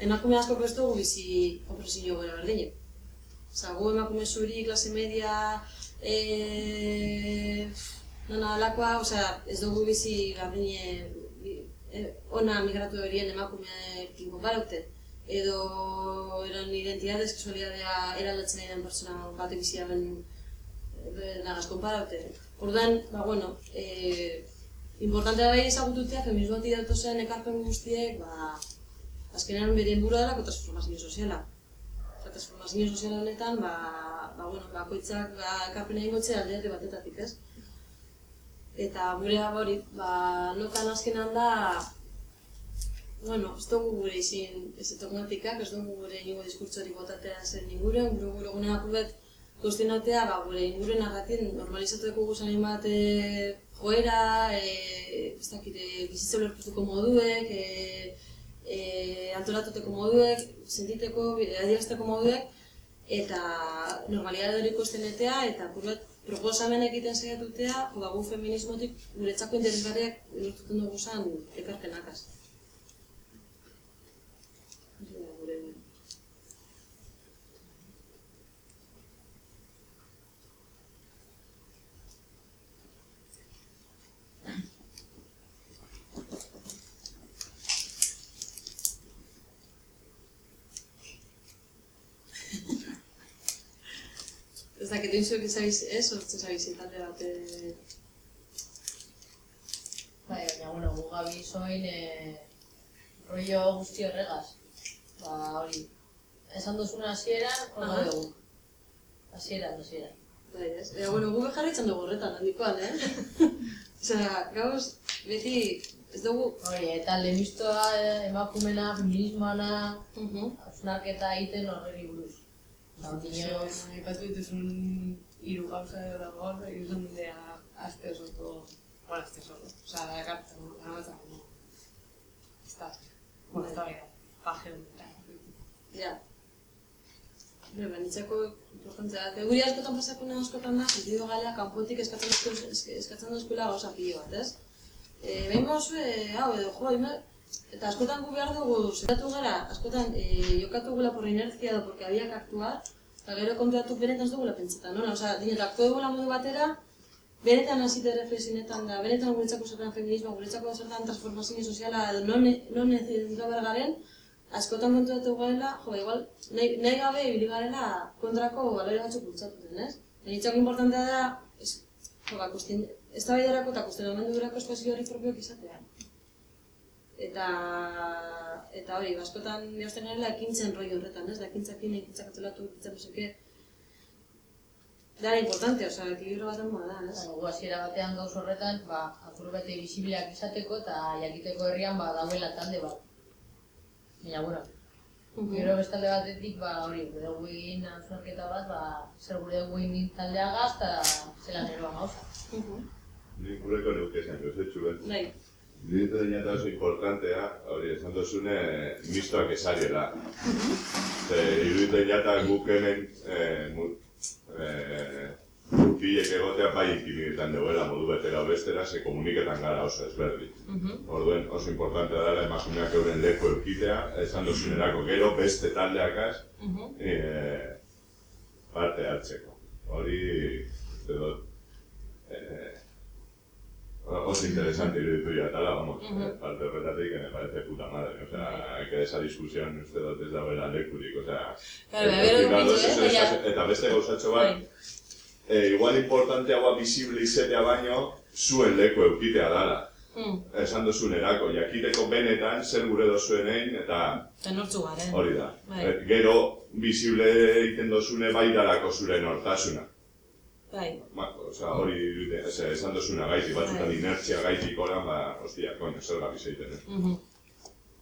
emakume asko ez dugu bizi opresio gara berdinek. Osa, gu emakume zuri, klase media, e, nana alakoa, osea, ez dugu bizi bi- e, ona migratu horien emakumeekin konparaute. Edo eran identidade, sexualidadea eraldatzen den pertsona bate bizia ben nagaz konparaute. Ordan, ba, bueno, e, importantea bai ezagututea, feminismotik datozen ekarpen guztiek, ba, azkenean bere helburua delako transformazio soziala. Transformazio sozial honetan, ba, ba, bueno, bakoitzak ba, ekarpena ingotzea alderdi batetatik, ez? Eta gure hori, ba, nokan azkenan da, bueno, ez dugu gure izin ez dogmatikak, ez dugu gure ingo diskurtsorik botatea zen inguren, gure gure gune apubet kuestionatea, ba, gure ingure narratin normalizatuko guzan bat e, joera, e, ez dakit, e, bizitza ulertuko moduek, e, e, antolatuteko moduek, sentiteko, adierazteko moduek, eta normalidade hori kuestionatea, eta purbet proposamen egiten saiatutea, ba, gu feminismotik guretzako interesgarriak lortuten dugu zan ekarpenakaz. Hori da gure Ez dakit inzuek ezabiz, ez, hortzen zabiz talde bat, eh, Bai, baina, bueno, gu gabi zoin e, rollo guzti horregaz. Ba, hori, esan duzuna hasieran, Aha. hori dugu. Hasieran, hasieran. bai, ez? Ea, bueno, gu jarraitzen dugu horretan, handikoan, eh? [laughs] Osea, gauz, beti, ez dugu... Hori, eta lehenbistoa emakumena, feminismoana, Uh hausnarketa egiten horreri buruz. Eta ondino, Aipatu dituzun hiru gauza edo gaur, iruzun dira aste osoko, bueno, aste osoko, osea, ekartzen, ganatzen, como, ez da, bueno, ez da paje Ja. Gero, banitzako importantzea da. Guri askotan pasakuna askotan da, sentido galea, kanpotik eskatzen duzkula gauza pilo bat, ez? E, behin gauzu, hau edo, jo, ime, eta askotan gu behar dugu, zeratu gara, askotan e, jokatu gula por inercia edo porque había que actuar, eta gero kontuatu benetan ez dugula pentsetan, no? Osea, dinet, aktu dugula modu batera, benetan hasite reflexionetan da, benetan guretzako zertan feminismo, guretzako zertan transformazio soziala, edo non, non ezindu bergaren, askotan kontuatu garela, jo, igual, nahi, nahi gabe ibili garela kontrako balore batzuk bultzatuten, ez? Niretzako importantea da, ez, jo, ba, kusten, ez da eta kuestionamendurako espazio hori propioak izatea. Eta, eta hori, askotan jozten garela ekintzen roi horretan, ez? Da ekintzakin, ekintzak atzelatu, ekintzak musike, Dara importante, osea, ekilibrio bat emoa da, ez? Gu hasiera batean gauz horretan, ba, apur bete bisibleak izateko eta jakiteko herrian ba, dauela talde bat. Baina, bueno, gero bestalde batetik, ba, hori, gure dugu egin hausnarketa bat, ba, zer gure dugu egin taldea gaz, eta zelan eroan gauza. Nik gureko neuke zen, gozetxu bet. Bai, Diretu dainata oso importantea, hori esan dozune, mistoak esariela. Ze, iruditzen jata guk hemen, eh, eh, gurpilek egotea bai intimitetan deuela modu betera bestera, ze komuniketan gara oso ezberdin. Orduen oso importantea dela emakumeak euren leku eukitea, esan dozunerako gero beste taldeakaz, eh, parte hartzeko. Hori, dut, eh, oso interesante iruditu jatala, vamos, Ujú. parte horretatik, que me parece puta madre, o sea, que esa discusión uste dut ez dagoela lekurik, o sea, Claro, eh, ez, baina- eta beste gauzatxo bat, bai, eh, igual importanteagoa visible izetea baino, zuen leku eukitea dala. Mm, Esan dozunerako, jakiteko benetan zer gure dozuenein, eta eta nortzu garen. hori da. Bai. Eh, Gero, visible egiten dozune bai dalako zure nortasuna. Bai, Ba, osea, hori dute, eze, esan dozuna gaiti, batzutan Bai. inertzia gaitik oran, ba, ostia, koño, zer gabiz egiten, eh? mhm.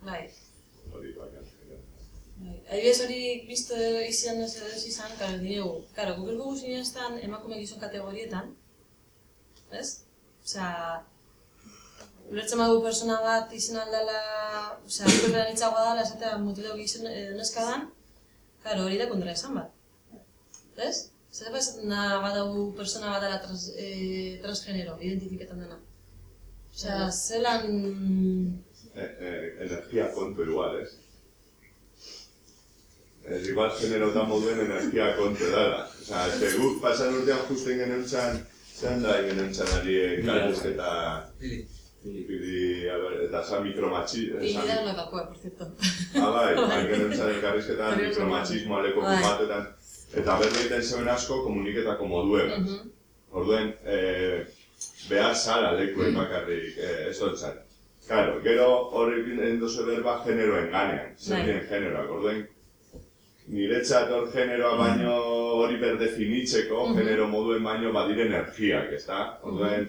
bai. Hori, bai, bai. Bai, Adibidez hori bizto izan ez ez izan, karo, diregu, karo, guk erdugu sinestan emakume gizon kategorietan, ez? Osea, ulertzen badugu persona bat izan aldala, osea, superberan itzagoa dala, esatea mutilo gizon edo neska dan, karo, hori da kontra esan bat. Ez? Zer da na badagu persona bat dela trans, eh, transgenero, identifiketan dena. Osea, zelan... Eh, eh, energia kontu igual, ez? Ez igual generotan moduen energia kontu dara. Osea, ez que guk pasan urtean justen genentzan, zehan da genentzan ari elkarrezketa, pili, a ver, eta san mikromatxi, Y da una kakua, por cierto. Ah, bai, [laughs] bai, genentzan elkarrizketan, Hori oso mikromachismo aleko Bai. Eta berbeiten zeuen asko komuniketako moduegaz. Mhm. Orduen, eh, behar zara lekuen bakarrik, eh, ez dontzat. Claro, gero hori endoze berba generoen ganean, Bai. diren generoak, orduen, niretzat hor generoa baino hori berdefinitzeko, Mhm. genero moduen baino badire energiak, ezta? Orduen,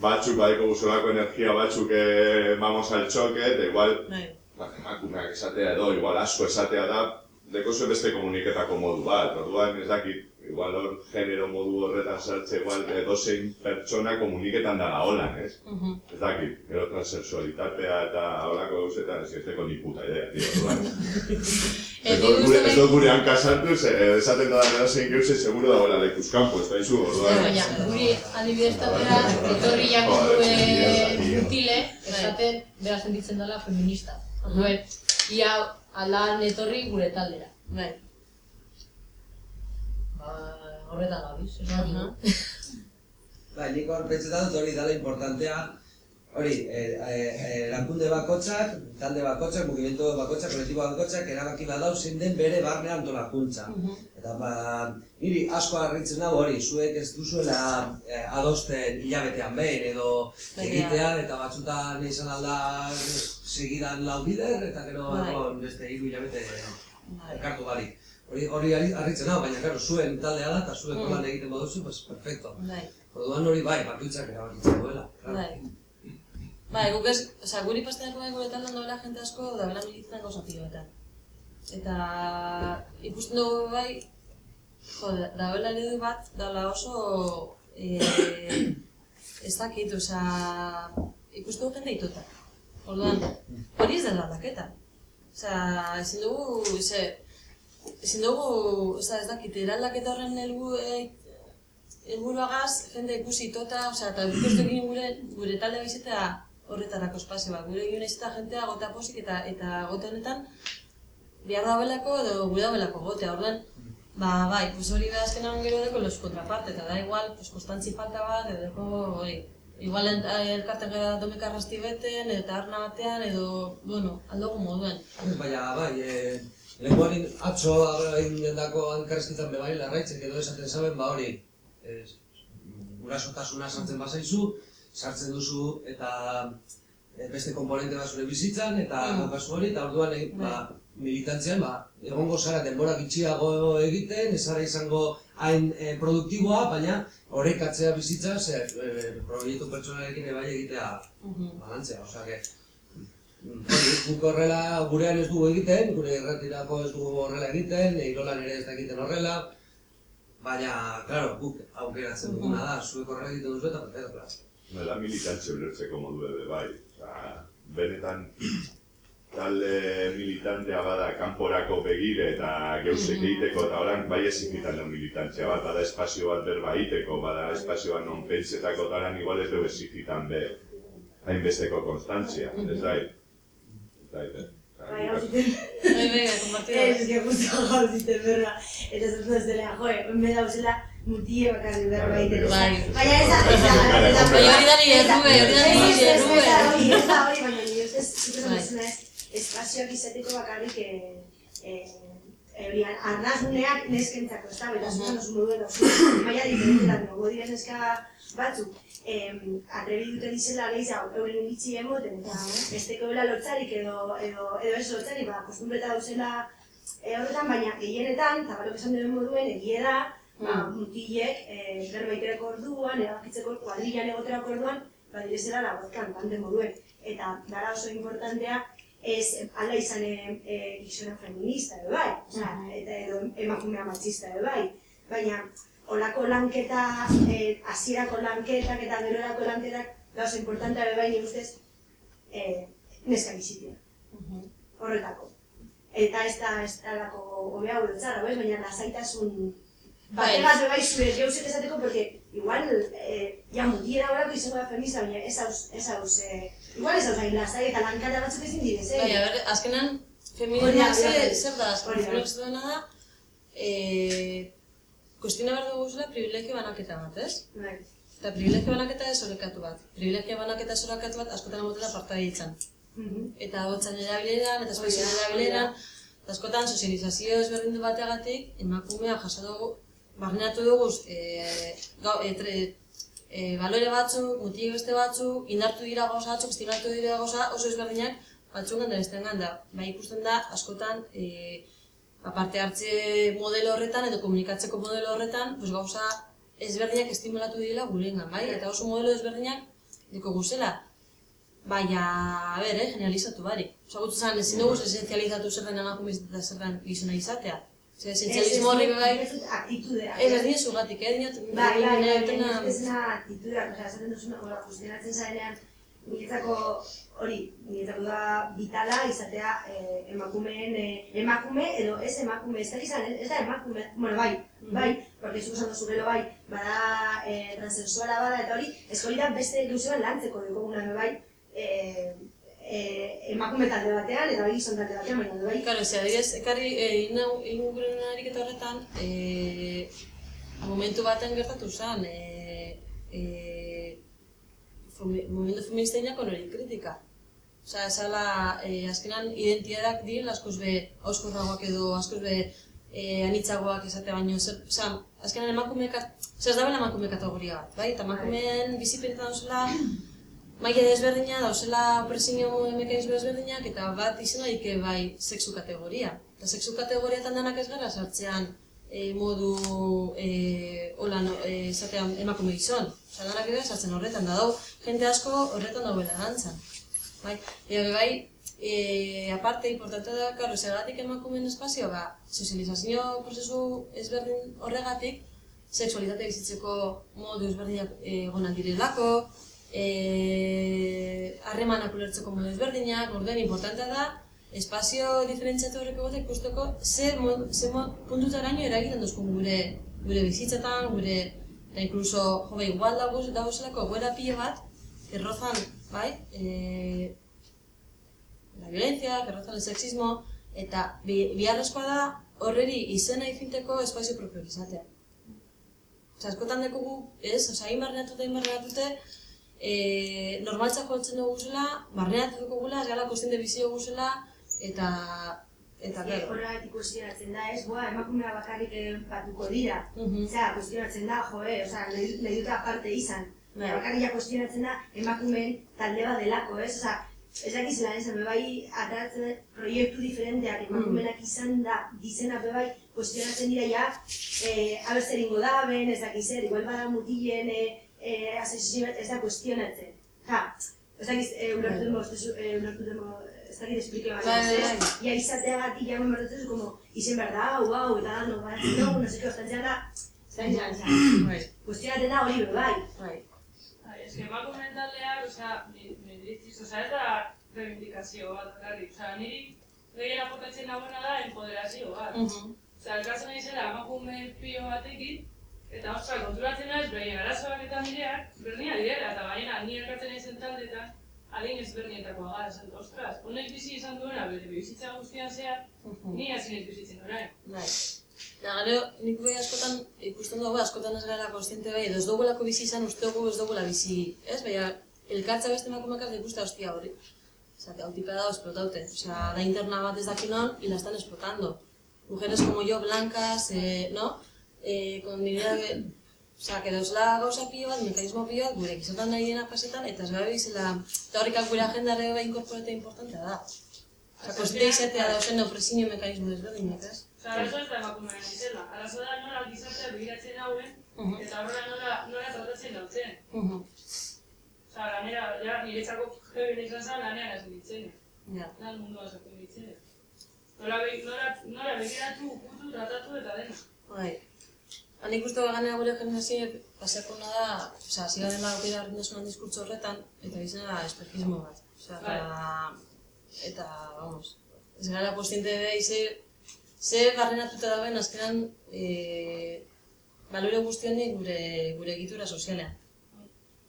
batzuk badiko guzolako energia batzuk eh, vamos al choque, eta igual Bai. ba, emakumeak esatea edo, igual asko esatea da, dekozu beste komuniketako modu bat, orduan ez dakit, igual hor genero modu horretan sartze, igual edozein pertsona komuniketan dala holan, ez? Mhm. Ez dakit, gero transexualitatea eta holako gauzetan, ez ez ni puta idea, tío, orduan. [laughs] Ez nik dut uste gure, ez dut gure hanka sartu, esaten da edozein gauze seguro dagoela lekuz kanpo, ez da izu, orduan. Guri adibidez tatera, etorri jakin duen mutile, esaten, bera sentitzen dela feminista. Duen, ia aldan etorri gure taldera. Bai. Ba, horretan gabiz, ez Aha. Bai, nik hor pentsetan dut hori dela importantea, hori, e, e, e, lakunde bakotzak, talde bakotzak, mugimendu bakotzak, kolektibo bakotzak, erabaki badau zein den bere barne antolakuntza. Mhm. Eta ba, niri asko harritzen hau hori, zuek ez duzuela eh, adosten hilabetean behin edo Baina- egitea, eta batzutan izan alda segidan lau bider, eta gero Bai. egon beste hiru hilabete Bai. elkartu barik. Hori, hori harri- harritzen hau, baina karo, zuen taldea da, eta zuek Mm. egiten baduzu, pues perfecto. Bai. Orduan hori bai, bakoitzak erabakitzen duela. Bai. Bai, guk ez, osea, guri pastenako bai gure taldean doela jente asko da bela militzen gauza pilo eta. Ikusten dugu bai, Jo, da- dagoela eredu bat, dala oso, e, ez dakit, osea, ikustu jende ituta. Orduan, hori ez dela aldaketa. Osea, ezin dugu, ze, ezin dugu, osea, ez dakit, eraldaketa horren helbu, e, helburuagaz, jende ikusi itota, osea, eta ikustu egin gure, gure talde bizitea horretarako espazio bat. Gure egin izita jentea gota posik eta eta gote honetan, behar dabelako edo gure dabelako gotea. Orduan, ba, bai, pues hori da azkenan gero deko los kontraparte, eta da igual, pues konstantzi falta bat, deko, hori, igual el- elkarten gara domekarrasti beten, eta arna batean, edo, bueno, aldogu moduan. Baina, bai, e, lehenkoan atzo egin dendako elkarrezkitan bebai, larraitzek edo esaten zaben, ba hori, gurasotasuna sartzen bazaizu, sartzen duzu eta e, beste komponente bat zure bizitzan, eta Mm. daukazu hori, eta orduan e, ba, militantzian, ba, egongo zara denbora gitxiago egiten, ez zara izango hain e, produktiboa, baina horrekatzea bizitza, ze, e, proiektu pertsonalekin ere bai egitea Mhm. balantzea, osea que hori, guk horrela gurean ez dugu egiten, gure erretirako ez dugu horrela egiten, irolan ere ez da egiten horrela, baina, claro, guk aukeratzen duguna da, zuek horrela egiten duzu eta perfecto, Nola militantzia ulertzeko modu ere bai. Osea, benetan talde militantea bada kanporako begire eta geusek egiteko eta orain bai ezin ditan da militantzia bat, bada espazio bat berba egiteko, bada espazio bat non pentsetako eta orain igual ez du ezizitan be hainbesteko konstantzia, ez da? Ez da, eh? Bai, hau Bai, bai, konpartida. ez, eske justo hau zuten berra, eta zertu ez dela, joe, hemen dauzela mutie bakarri. Bai. Da, da, da, da da da da Bai. espazioak izateko bakarrik, eh, eh, hori, arnazuneak neskentzako, ez da, eta zuzen oso moduen oso, baina diferentetan, nago diren neska batzuk, em, atrebi dute dizela gehiago, euren iritzi emoten, eta besteko bela lotzarik edo, edo, edo ez lotzarik, ba, kostumbreta dauzela e, horretan, baina gehienetan, eta balok esan duen moduen, egia da, ba, mutilek e, berbaiterako orduan, erabakitzeko kuadrillan egoterako orduan, ba, direzela labozkan, tante moduen. Eta dara oso importantea, ez ala izan e, e, gizona feminista edo bai, osea, eta edo emakumea matxista edo bai, baina olako lanketa, eh, hasierako lanketak eta gerorako lanketak, da oso importantea ere bai nire ustez, eh, neska bizitia. Horretako. Eta ez da, ez da lako hobea guretzara, bai? baina lasaitasun Bai. bategaz be bai zure geuzek esateko, porque igual, eh, ja mutiera horako izango da feminista, baina ez hauz, ez hauz, eh, igual ez hauz hain lasai eta lankata batzuk ezin direz, eh? Bai, a ber, azkenan, Hori feminismoa da, da. zer da, da. azkenan ez duena da, eh, kuestiona behar dugu zela privilegio banaketa bat, ez? Bai. Eta privilegio banaketa ez orekatu bat. Privilegio banaketa ez orekatu bat askotan emotela parta ditzen. Mhm. Eta hotzan erabileran, eta espazioan erabileran, eta askotan sozializazio ezberdindu bateagatik, emakumea jaso dugu, barneatu dugu, e, gau, e, tre, e, balore batzuk, mutilek beste batzuk, indartu dira gauza batzuk, estimatu dira gauza oso ezberdinak, batzuk ganda beste ganda. Bai ikusten da, askotan, e, ba, parte hartze modelo horretan edo komunikatzeko modelo horretan, pues, gauza ezberdinak estimulatu dira gurengan, bai? Eta oso modelo ezberdinak diko guzela. Baina, a ber, eh, generalizatu barik. Osa, gutu zan, ezin dugu esenzializatu zer den emakume eta zer den gizona izatea. Zer, esenzialismo horri bai, aktitudea. ez ez dira zugatik, eh, dinot, Bai, bai, bai, ez na aktitudak, osea, esaten duzuna, hola, funtzionatzen zarenean, niretzako hori, niretzako da vitala izatea eh, emakumeen, eh, emakume edo ez emakume, ez da izan, ez da emakume, bueno, bai, bai, porque zuk esan duzu gero bai, bada eh, transexuala bada, eta hori, da beste gauzean lantzeko duguna bai, eh, eh, emakume talde batean, eta gizon talde batean, baina bai, Claro, ze adibidez, ekarri eh, inau- ingurunen ariketa horretan, eh, momentu baten gertatu zen, eh, eh, mugimendu feminista nori kritika. Osa, esala, eh, azkenan identidadak diren askoz be auskorragoak edo askoz be eh, anitzagoak esate baino, zer, osa, azkenan emakume, kat- osa, ez da bela emakume kategoria bat, bai? Eta emakumeen bizipenetan dauzela, maila desberdina, dauzela opresio mekanismo desberdinak, eta bat izan daike bai sexu kategoria. Eta sexu kategoriatan danak ez gara sartzean e, modu e, hola, no, e, esatean emakume gizon. Osa, danak ere sartzen horretan, da dau, jente asko horretan dagoela dantzan. Bai, be bai, e, aparte, importante da, karo, zergatik emakumeen espazio, ba, sozializazio prozesu ezberdin horregatik, sexualitate bizitzeko modu ezberdinak eh, egonak direlako, eh, harremanak ulertzeko modu ezberdinak, orduen importantea da, espazio diferentziatu horrek egotek ikusteko ze, mo, ze mo, puntutaraino eragiten duzkun gure gure bizitzetan, gure eta incluso, jo, bai, igual dago dagozelako egoera pile bat, que rozan, bai, e, la violencia, que rozan el sexismo, eta bi, biharrezkoa da horreri izena ifinteko espazio propio izatea. Osa, askotan dekugu, ez, osa, hain barrenatuta, hain barrenatute, e, normaltzak jotzen dugu zela, barrenatuko gula, ez gara kostiente bizi dugu zela, eta, eta, Eh, claro. Horregatik kuestionatzen da, ez, boa, emakumea bakarrik eh, batuko dira. Mhm. Osea, kuestionatzen da, jo, eh, osea, nahi, nahi dute aparte izan. Bai. Bakarrik ja kuestionatzen da, emakumeen talde bat delako, ez? Osea, ez dakizela, ez, bai ateratzen proiektu diferenteak emakumenak izan da, gizena be bai, kuestionatzen dira ja, eh, aber zer ingo da, ben, ez dakiz igual bada mutilen, eh, eh, asesino, ez da kuestionatzen. Ja, ez dakiz, eh, ulertu demo, ez eh, ulertu demo, ez dakit esplike bat, Bai, bai, bai. Ja, izateagatik ja momentu como, izen behar da, hau, hau, eta da, no, baratzen dugu, no seke, ostantzean da, ez dakiz, Bai, kuestionatzen da hori bai. bai. Bai, eske emakumeen taldeak, osea, ni- nire iritziz, osea, ez da reivindikazio bat, bakarrik. Osea, niri gehien aportatzen nagoena da empoderazio bat. Osea, elkartzen nahi zela emakume pilo batekin, eta ostra, konturatzen naiz, behien arazoak eta nireak, berdina direla, eta gainera, ni elkartzen naizen taldetan, adin ezberdinetakoa gara, esan, ostras, honek bizi izan duena, bere bizitza guztian zehar, ni hasi nahi bizitzen orain. Bai. Da, gero, nik bai askotan, ikusten dugu, askotan ez gara konstiente bai, ez dugulako bizi izan, uste dugu ez dugula bizi, ez? Baina, elkartza beste emakumeak ez da ikuste hostia hori. Osea, hau tipa da esplotaute. Osea, da interna bat ez dakinon, y la están explotando. Mujeres como yo, blancas, eh, no? Eh, con idea de... Osea, que dauzela gauza pilo bat, mekanismo pilo bat, gure gizotan nahi dena pasetan, eta ez gara bizela, eta horrikak gure agendare bai inkorporate importantea da. Osea, konstiente izatea dauzen opresinio mekanismo desberdinak, ez? Osea, arazoa ez da emakumearen izela, arazoa da nola gizartea begiratzen hauen, eta horrela nola, nola tratatzen dautzen. Osea, lanera, ja, niretzako jebena izan zen lanean hasi nintzen. Ja. Lan mundua zaten nintzen. Nola, nola, nola begiratu, ukutu, tratatu eta dena. Bai. Han ikustu ganea gure generazioek pasakona da, osea, hasi garela aukera berdintasunan diskurtso horretan, eta izena espejismo bat. Osea, eta, eta, vamos, ez gara kostiente behi ze, ze barrenatuta dauen azkenan e, balore guztionik gure, gure egitura sozialean.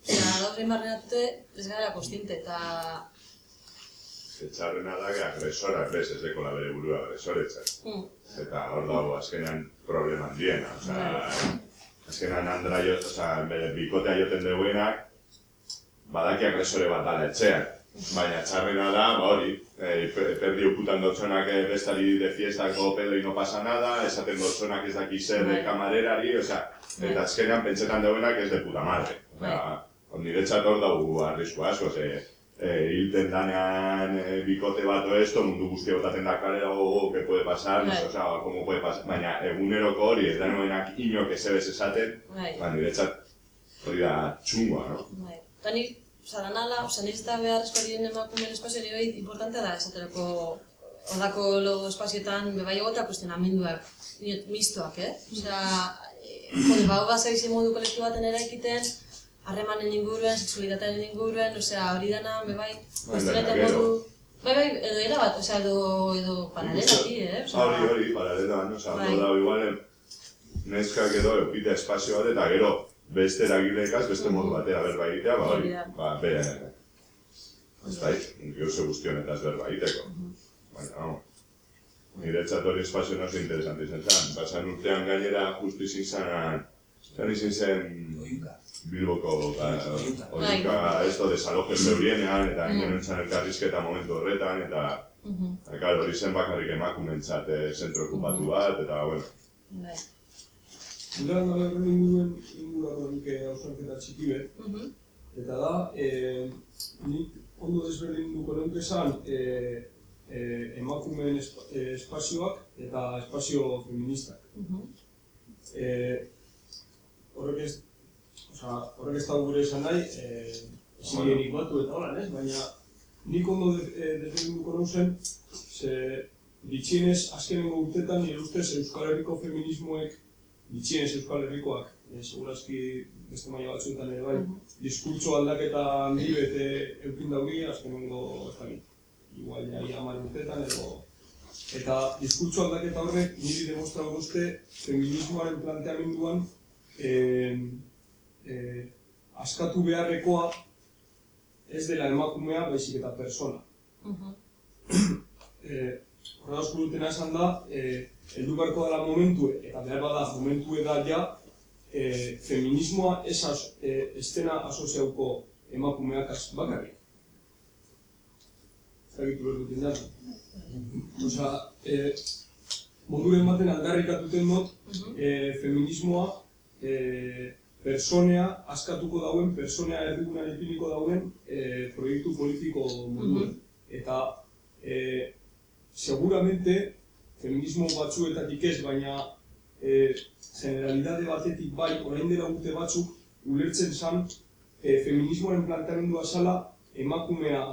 Osea, gaur barrenatute ez gara kostiente, eta... Etxarrena da, que agresorak bez, ez dekola bere burua agresoretzat. Hmm. Eta hor dago azkenean problema handiena, osea, azkenean andra jo, osea, bere bikotea joten duenak, badaki agresore bat dala etxean. Baina txarrena da, ba hori, pe- perdi okutan dotzonak eh, bestari de fiestako pedo y no pasa nada, esaten dotzonak ez daki zer de Bai. kamarerari, osea, Bai. eta azkenean pentsetan duenak ez de puta madre. Osea, niretzat hor dago arrisku asko, ze, eh, hilten danean eh, bikote bat o esto, mundu guztia botaten da kalera, oh, que puede pasar, Bai. o sea, como puede pasar, baina eguneroko hori ez da noenak inok ezebez esaten, Bai. ba, niretzat hori da txungoa, no? Bai. Eta ni, oza, danala, oza, nire eta beharrezko diren emakumeen espazio nire bai importantea da, esaterako Odako lo espazioetan bebai egotea kuestionamenduak, mistoak, eh? Osea, eh, jode, bau gazai zen modu kolektibo baten eraikiten, harremanen inguruen, sexualitatearen inguruen, osea, hori dana, bebai, kuestionatzen gero. modu... Bai, bai, edo era bat, osea, edo, edo paralelaki, eh? Osea, Hori, hori, paralela, no? Osa, Bai. ondo da, igual, neskak edo eukite espazio bat, eta gero, beste eragilekaz, beste modu batera berba egitea, ba hori, ba, be, ez bai, gauze guztionetaz berba egiteko. Baina, vamos, niretzat hori espazio no oso interesante izan zen. Pasan urtean gainera justu izin zen, zen izin zen Bilboko ba, oika, esto desaloje zeurienean, eta Mm. ginen zen elkarrizketa momentu horretan, eta mhm, Eta, claro, hori zen bakarrik emakumentzat eh, zentro okupatu bat, eta, bueno, bai. Ura horren inguruen ingurako nuke hausnarketa txiki bet, Mhm, eta da, e, nik ondo desberdinduko nuke esan e, e, emakumeen espa, e, espazioak eta espazio feministak. mhm, E, horrek ez, osea, horrek ez da gure esan nahi, e, zilenik batu eta holan ez, baina nik ondo de- eh, defenduko nauzen, ze bitxienez azkenengo urtetan nire ustez Euskal Herriko feminismoek, bitxienez Euskal Herrikoak, e, segurazki beste maila batzuetan ere bai, diskurtso aldaketa handi bete eukin dauri azkenengo, ez dakit, igual ja ia hamar urtetan edo Eta diskurtso aldaketa horrek niri demostratu duzte feminismoaren planteamenduan eh, eh, askatu beharrekoa ez dela emakumea baizik eta persona. Eh, Horra duten esan da, eh, heldu beharko dela momentu, eta behar bada momentu da ja, eh, feminismoa ez az, eh, ez dena asoziauko emakumeak bakarrik. Ez dakit ulertuten jatu. Osea, eh, moduren baten aldarrikatuten dut, eh, feminismoa eh, personea askatuko dauen, personea erdigunan ipiniko dauen eh, proiektu politiko moduen. Eta eh, seguramente feminismo batzuetatik ez, baina eh, generalidade batetik bai, orain dela urte batzuk, ulertzen zan eh, feminismoaren planteamendua zala emakumea,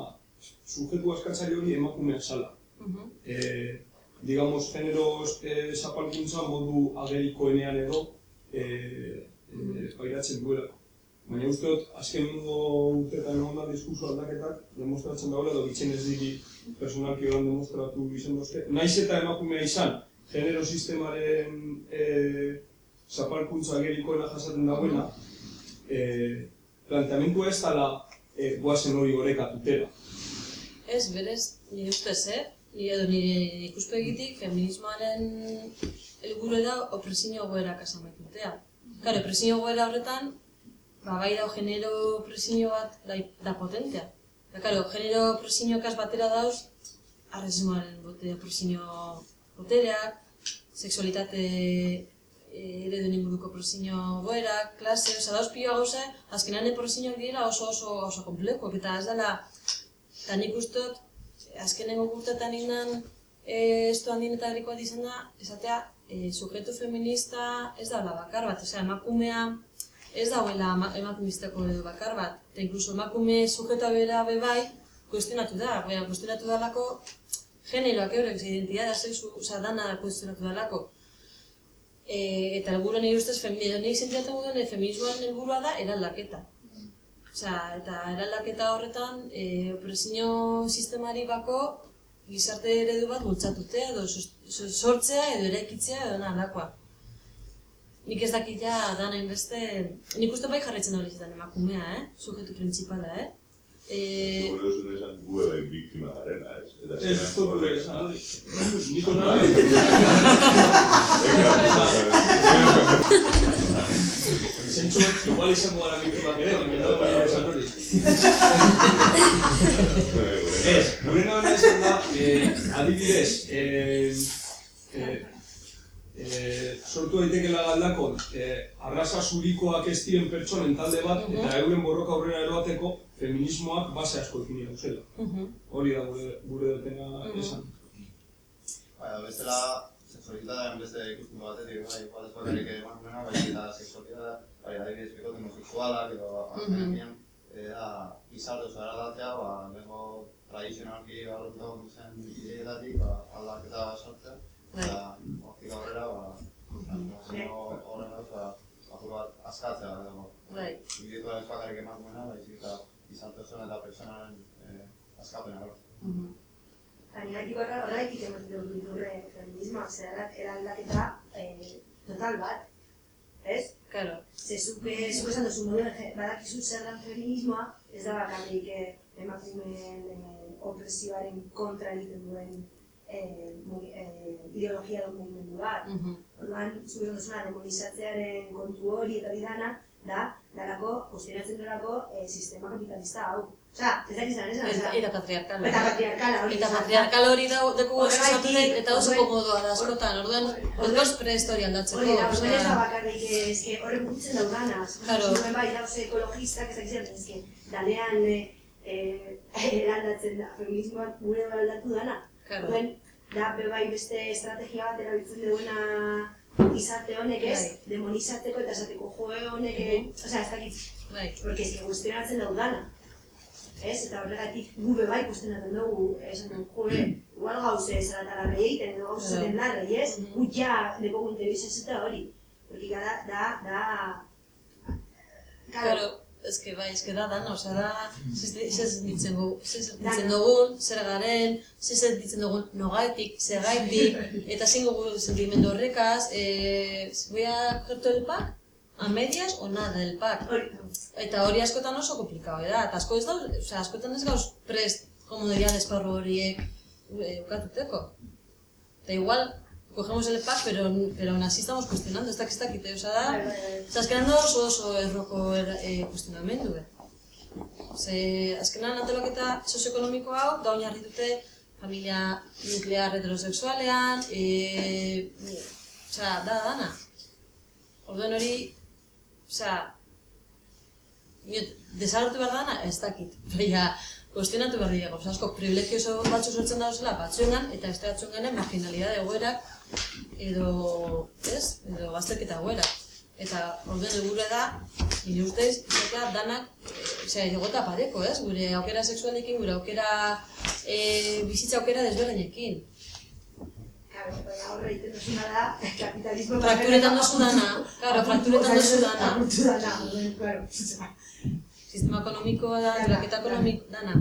sujetu askatzaile hori emakumea zala. eh, digamos, genero eh, zapalkuntza modu agerikoenean edo eh, pairatzen duela. Baina uste dut, azken urtetan egon da diskurso aldaketak demostratzen dagoela edo bitxen ez diri personalki horan demostratu izan dozke. Naiz eta emakumea izan, genero sistemaren eh, zapalkuntza agerikoena jasaten dagoena, eh, planteamentua ez dela eh, guazen hori orekatutela. Ez, berez, nire ustez, eh? Edo nire ikuspegitik feminismoaren helburu da opresinio goera kasamekutea. Karo, opresinio goera horretan, ba, bai dau genero opresinio bat da, da potentea. Da, karo, genero opresinio kas batera dauz, arrezimoaren bote opresinio botereak, sexualitate eh, eredu inguruko opresinio goerak, klase, oza, dauz pila gauza, azkenan opresinioak dira oso oso oso komplekuak, eta ez dela Eta nik uste dut, azkenengo urtetan indan, e, ez du handienetarikoa izan da, esatea, e, sujetu feminista ez da bakar bat, osea, emakumea ez dauela ema- emakumisteko edo bakar bat, eta inkluso emakume sujeta bera be bai, kuestionatu da, baina kuestionatu dalako generoak eurek, ze identidadea, sexu, osea, dana kuestionatu dalako. E, eta helburua nire ustez, edo nik sentiatzen duen, e, feminismoaren helburua da eraldaketa. Osea, eta eraldaketa horretan, e, opresio sistemari bako gizarte eredu bat bultzatutea edo sortzea edo eraikitzea edo nalakoa. Nik ez dakit ja da nahin beste, nik uste bai jarraitzen hori zetan emakumea, eh? Sujetu printzipala, eh? E, Gure duzun esan gu bai biktima garena, ez? Eta Ez, ez dut gure esan hori. Nik hona [laughs] Zentzuak igual izango gara baina da baina esan. Ez, gure esan da, eh, adibidez, eh, eh, eh, sortu daitekela galdakon, eh, arrasa zurikoak ez diren pertsonen talde bat, eta euren borroka aurrera eroateko feminismoak base asko ipini dauzela. Hori da gure, gure dutena esan. Baina, bestela, sexualitatean beste ikuspuntu batetik, bai, igual ez bakarrik emakumena, bai, eta sexualitatea, bai, adibidez, bikote homosexualak edo azkenean, eh, da, gizarte oso eraldatzea, ba, lehenko tradizionalki barrotuta zen ideetatik, ba, aldaketa sortzea, eta hortik aurrera, ba, transformazio horren gauz, ba, apur bat askatzea, bai, individual ez bakarrik emakumena, baizik eta gizarte osoan eta pertsonaren eh, askapena lortzea. Baina nik horra horretik ematen dut dure feminismoak zerrak eraldaketa eh, total bat, ez? Claro. Ze zuk, eh, zuk esan duzu moduen, je- badakizu zer den feminismoa, ez da bakarrik eh, emakumeen eh, opresioaren kontra egiten duen eh, mugi- eh, ideologia edo mugimendu bat. Orduan, zuk esan duzuna, demonizatzearen kontu hori eta hori dana, da, dalako, kuestionatzen delako eh, sistema kapitalista hau. Osea, ez dakit zan, ez Eta, eta patriarkala. Eta patriarkala hori. Eta patriarkal hori da deku den, eta oso komodoa da askotan, orduan, ez goz prehistoria aldatzeko. Hori da, orduan ez da bakarrik, eske horrek gutxen daudanaz. Claro. Zuen bai, dauz ekologistak ez dakizien, eske, danean eh, eh, [laughs] eraldatzen da, feminismoak gure aldatu dana. Claro. Orduan, da, be bai beste estrategia bat erabiltzen duena gizarte honek ez, Bai. demonizatzeko eta esateko joe honek, eh, osea, ez dakit, Bai. porque eske guztionatzen daudana. Ez? Eta horregatik gu bai ikusten daten dugu, esan dugu, joe, igual gauze zaratara egiten, edo gauze zaten larrei, ez? Gu ja, dekogu interbiziaz eta hori. Porque da, da, da... Claro, ez que bai, ez que da dana, osea da, zer sentitzen dugu, zer sentitzen dugun, zer garen, zer sentitzen dugun nogaitik, zer gaitik, eta zein dugu sentimendu horrekaz, eh, voy a coger todo el pack, a medias o nada del. Hori, Eta hori askotan oso komplikado da, eta asko ez da, osea, askotan ez gauz prest, komodidad esparru horiek eh, ukatuteko. Eta igual, cogemos el pack, pero, pero aún así estamos cuestionando, ez dakit, dakit, osea da, bai, bai, bai. Eta azkenan da oso oso erroko er, e, kuestionamendu, eh? Ze, azkenan antolaketa sozioekonomiko hau, da oinarri dute familia nuklear heterosexualean, e, osea, da dana. Orduan hori, osea, desagertu behar dana, ez dakit. Baina, kuestionatu behar dira, gauza asko, privilegio oso batzu sortzen dauzela batzuengan, eta beste batzuengan marginalidade egoerak, edo, ez, edo bazterketa egoerak. Eta orduan helburua da, nire ustez, izatea danak, osea, egota pareko, ez? Gure aukera sexualekin, gure aukera, e, bizitza aukera desberdinekin. Horre egiten duzuna da, kapitalismo... Frakturetan [laughs] duzu dana, claro, frakturetan duzu dana. Apurtu dana, claro. Sistema ekonomikoa da, Dana, laketa ekonomiko, dana.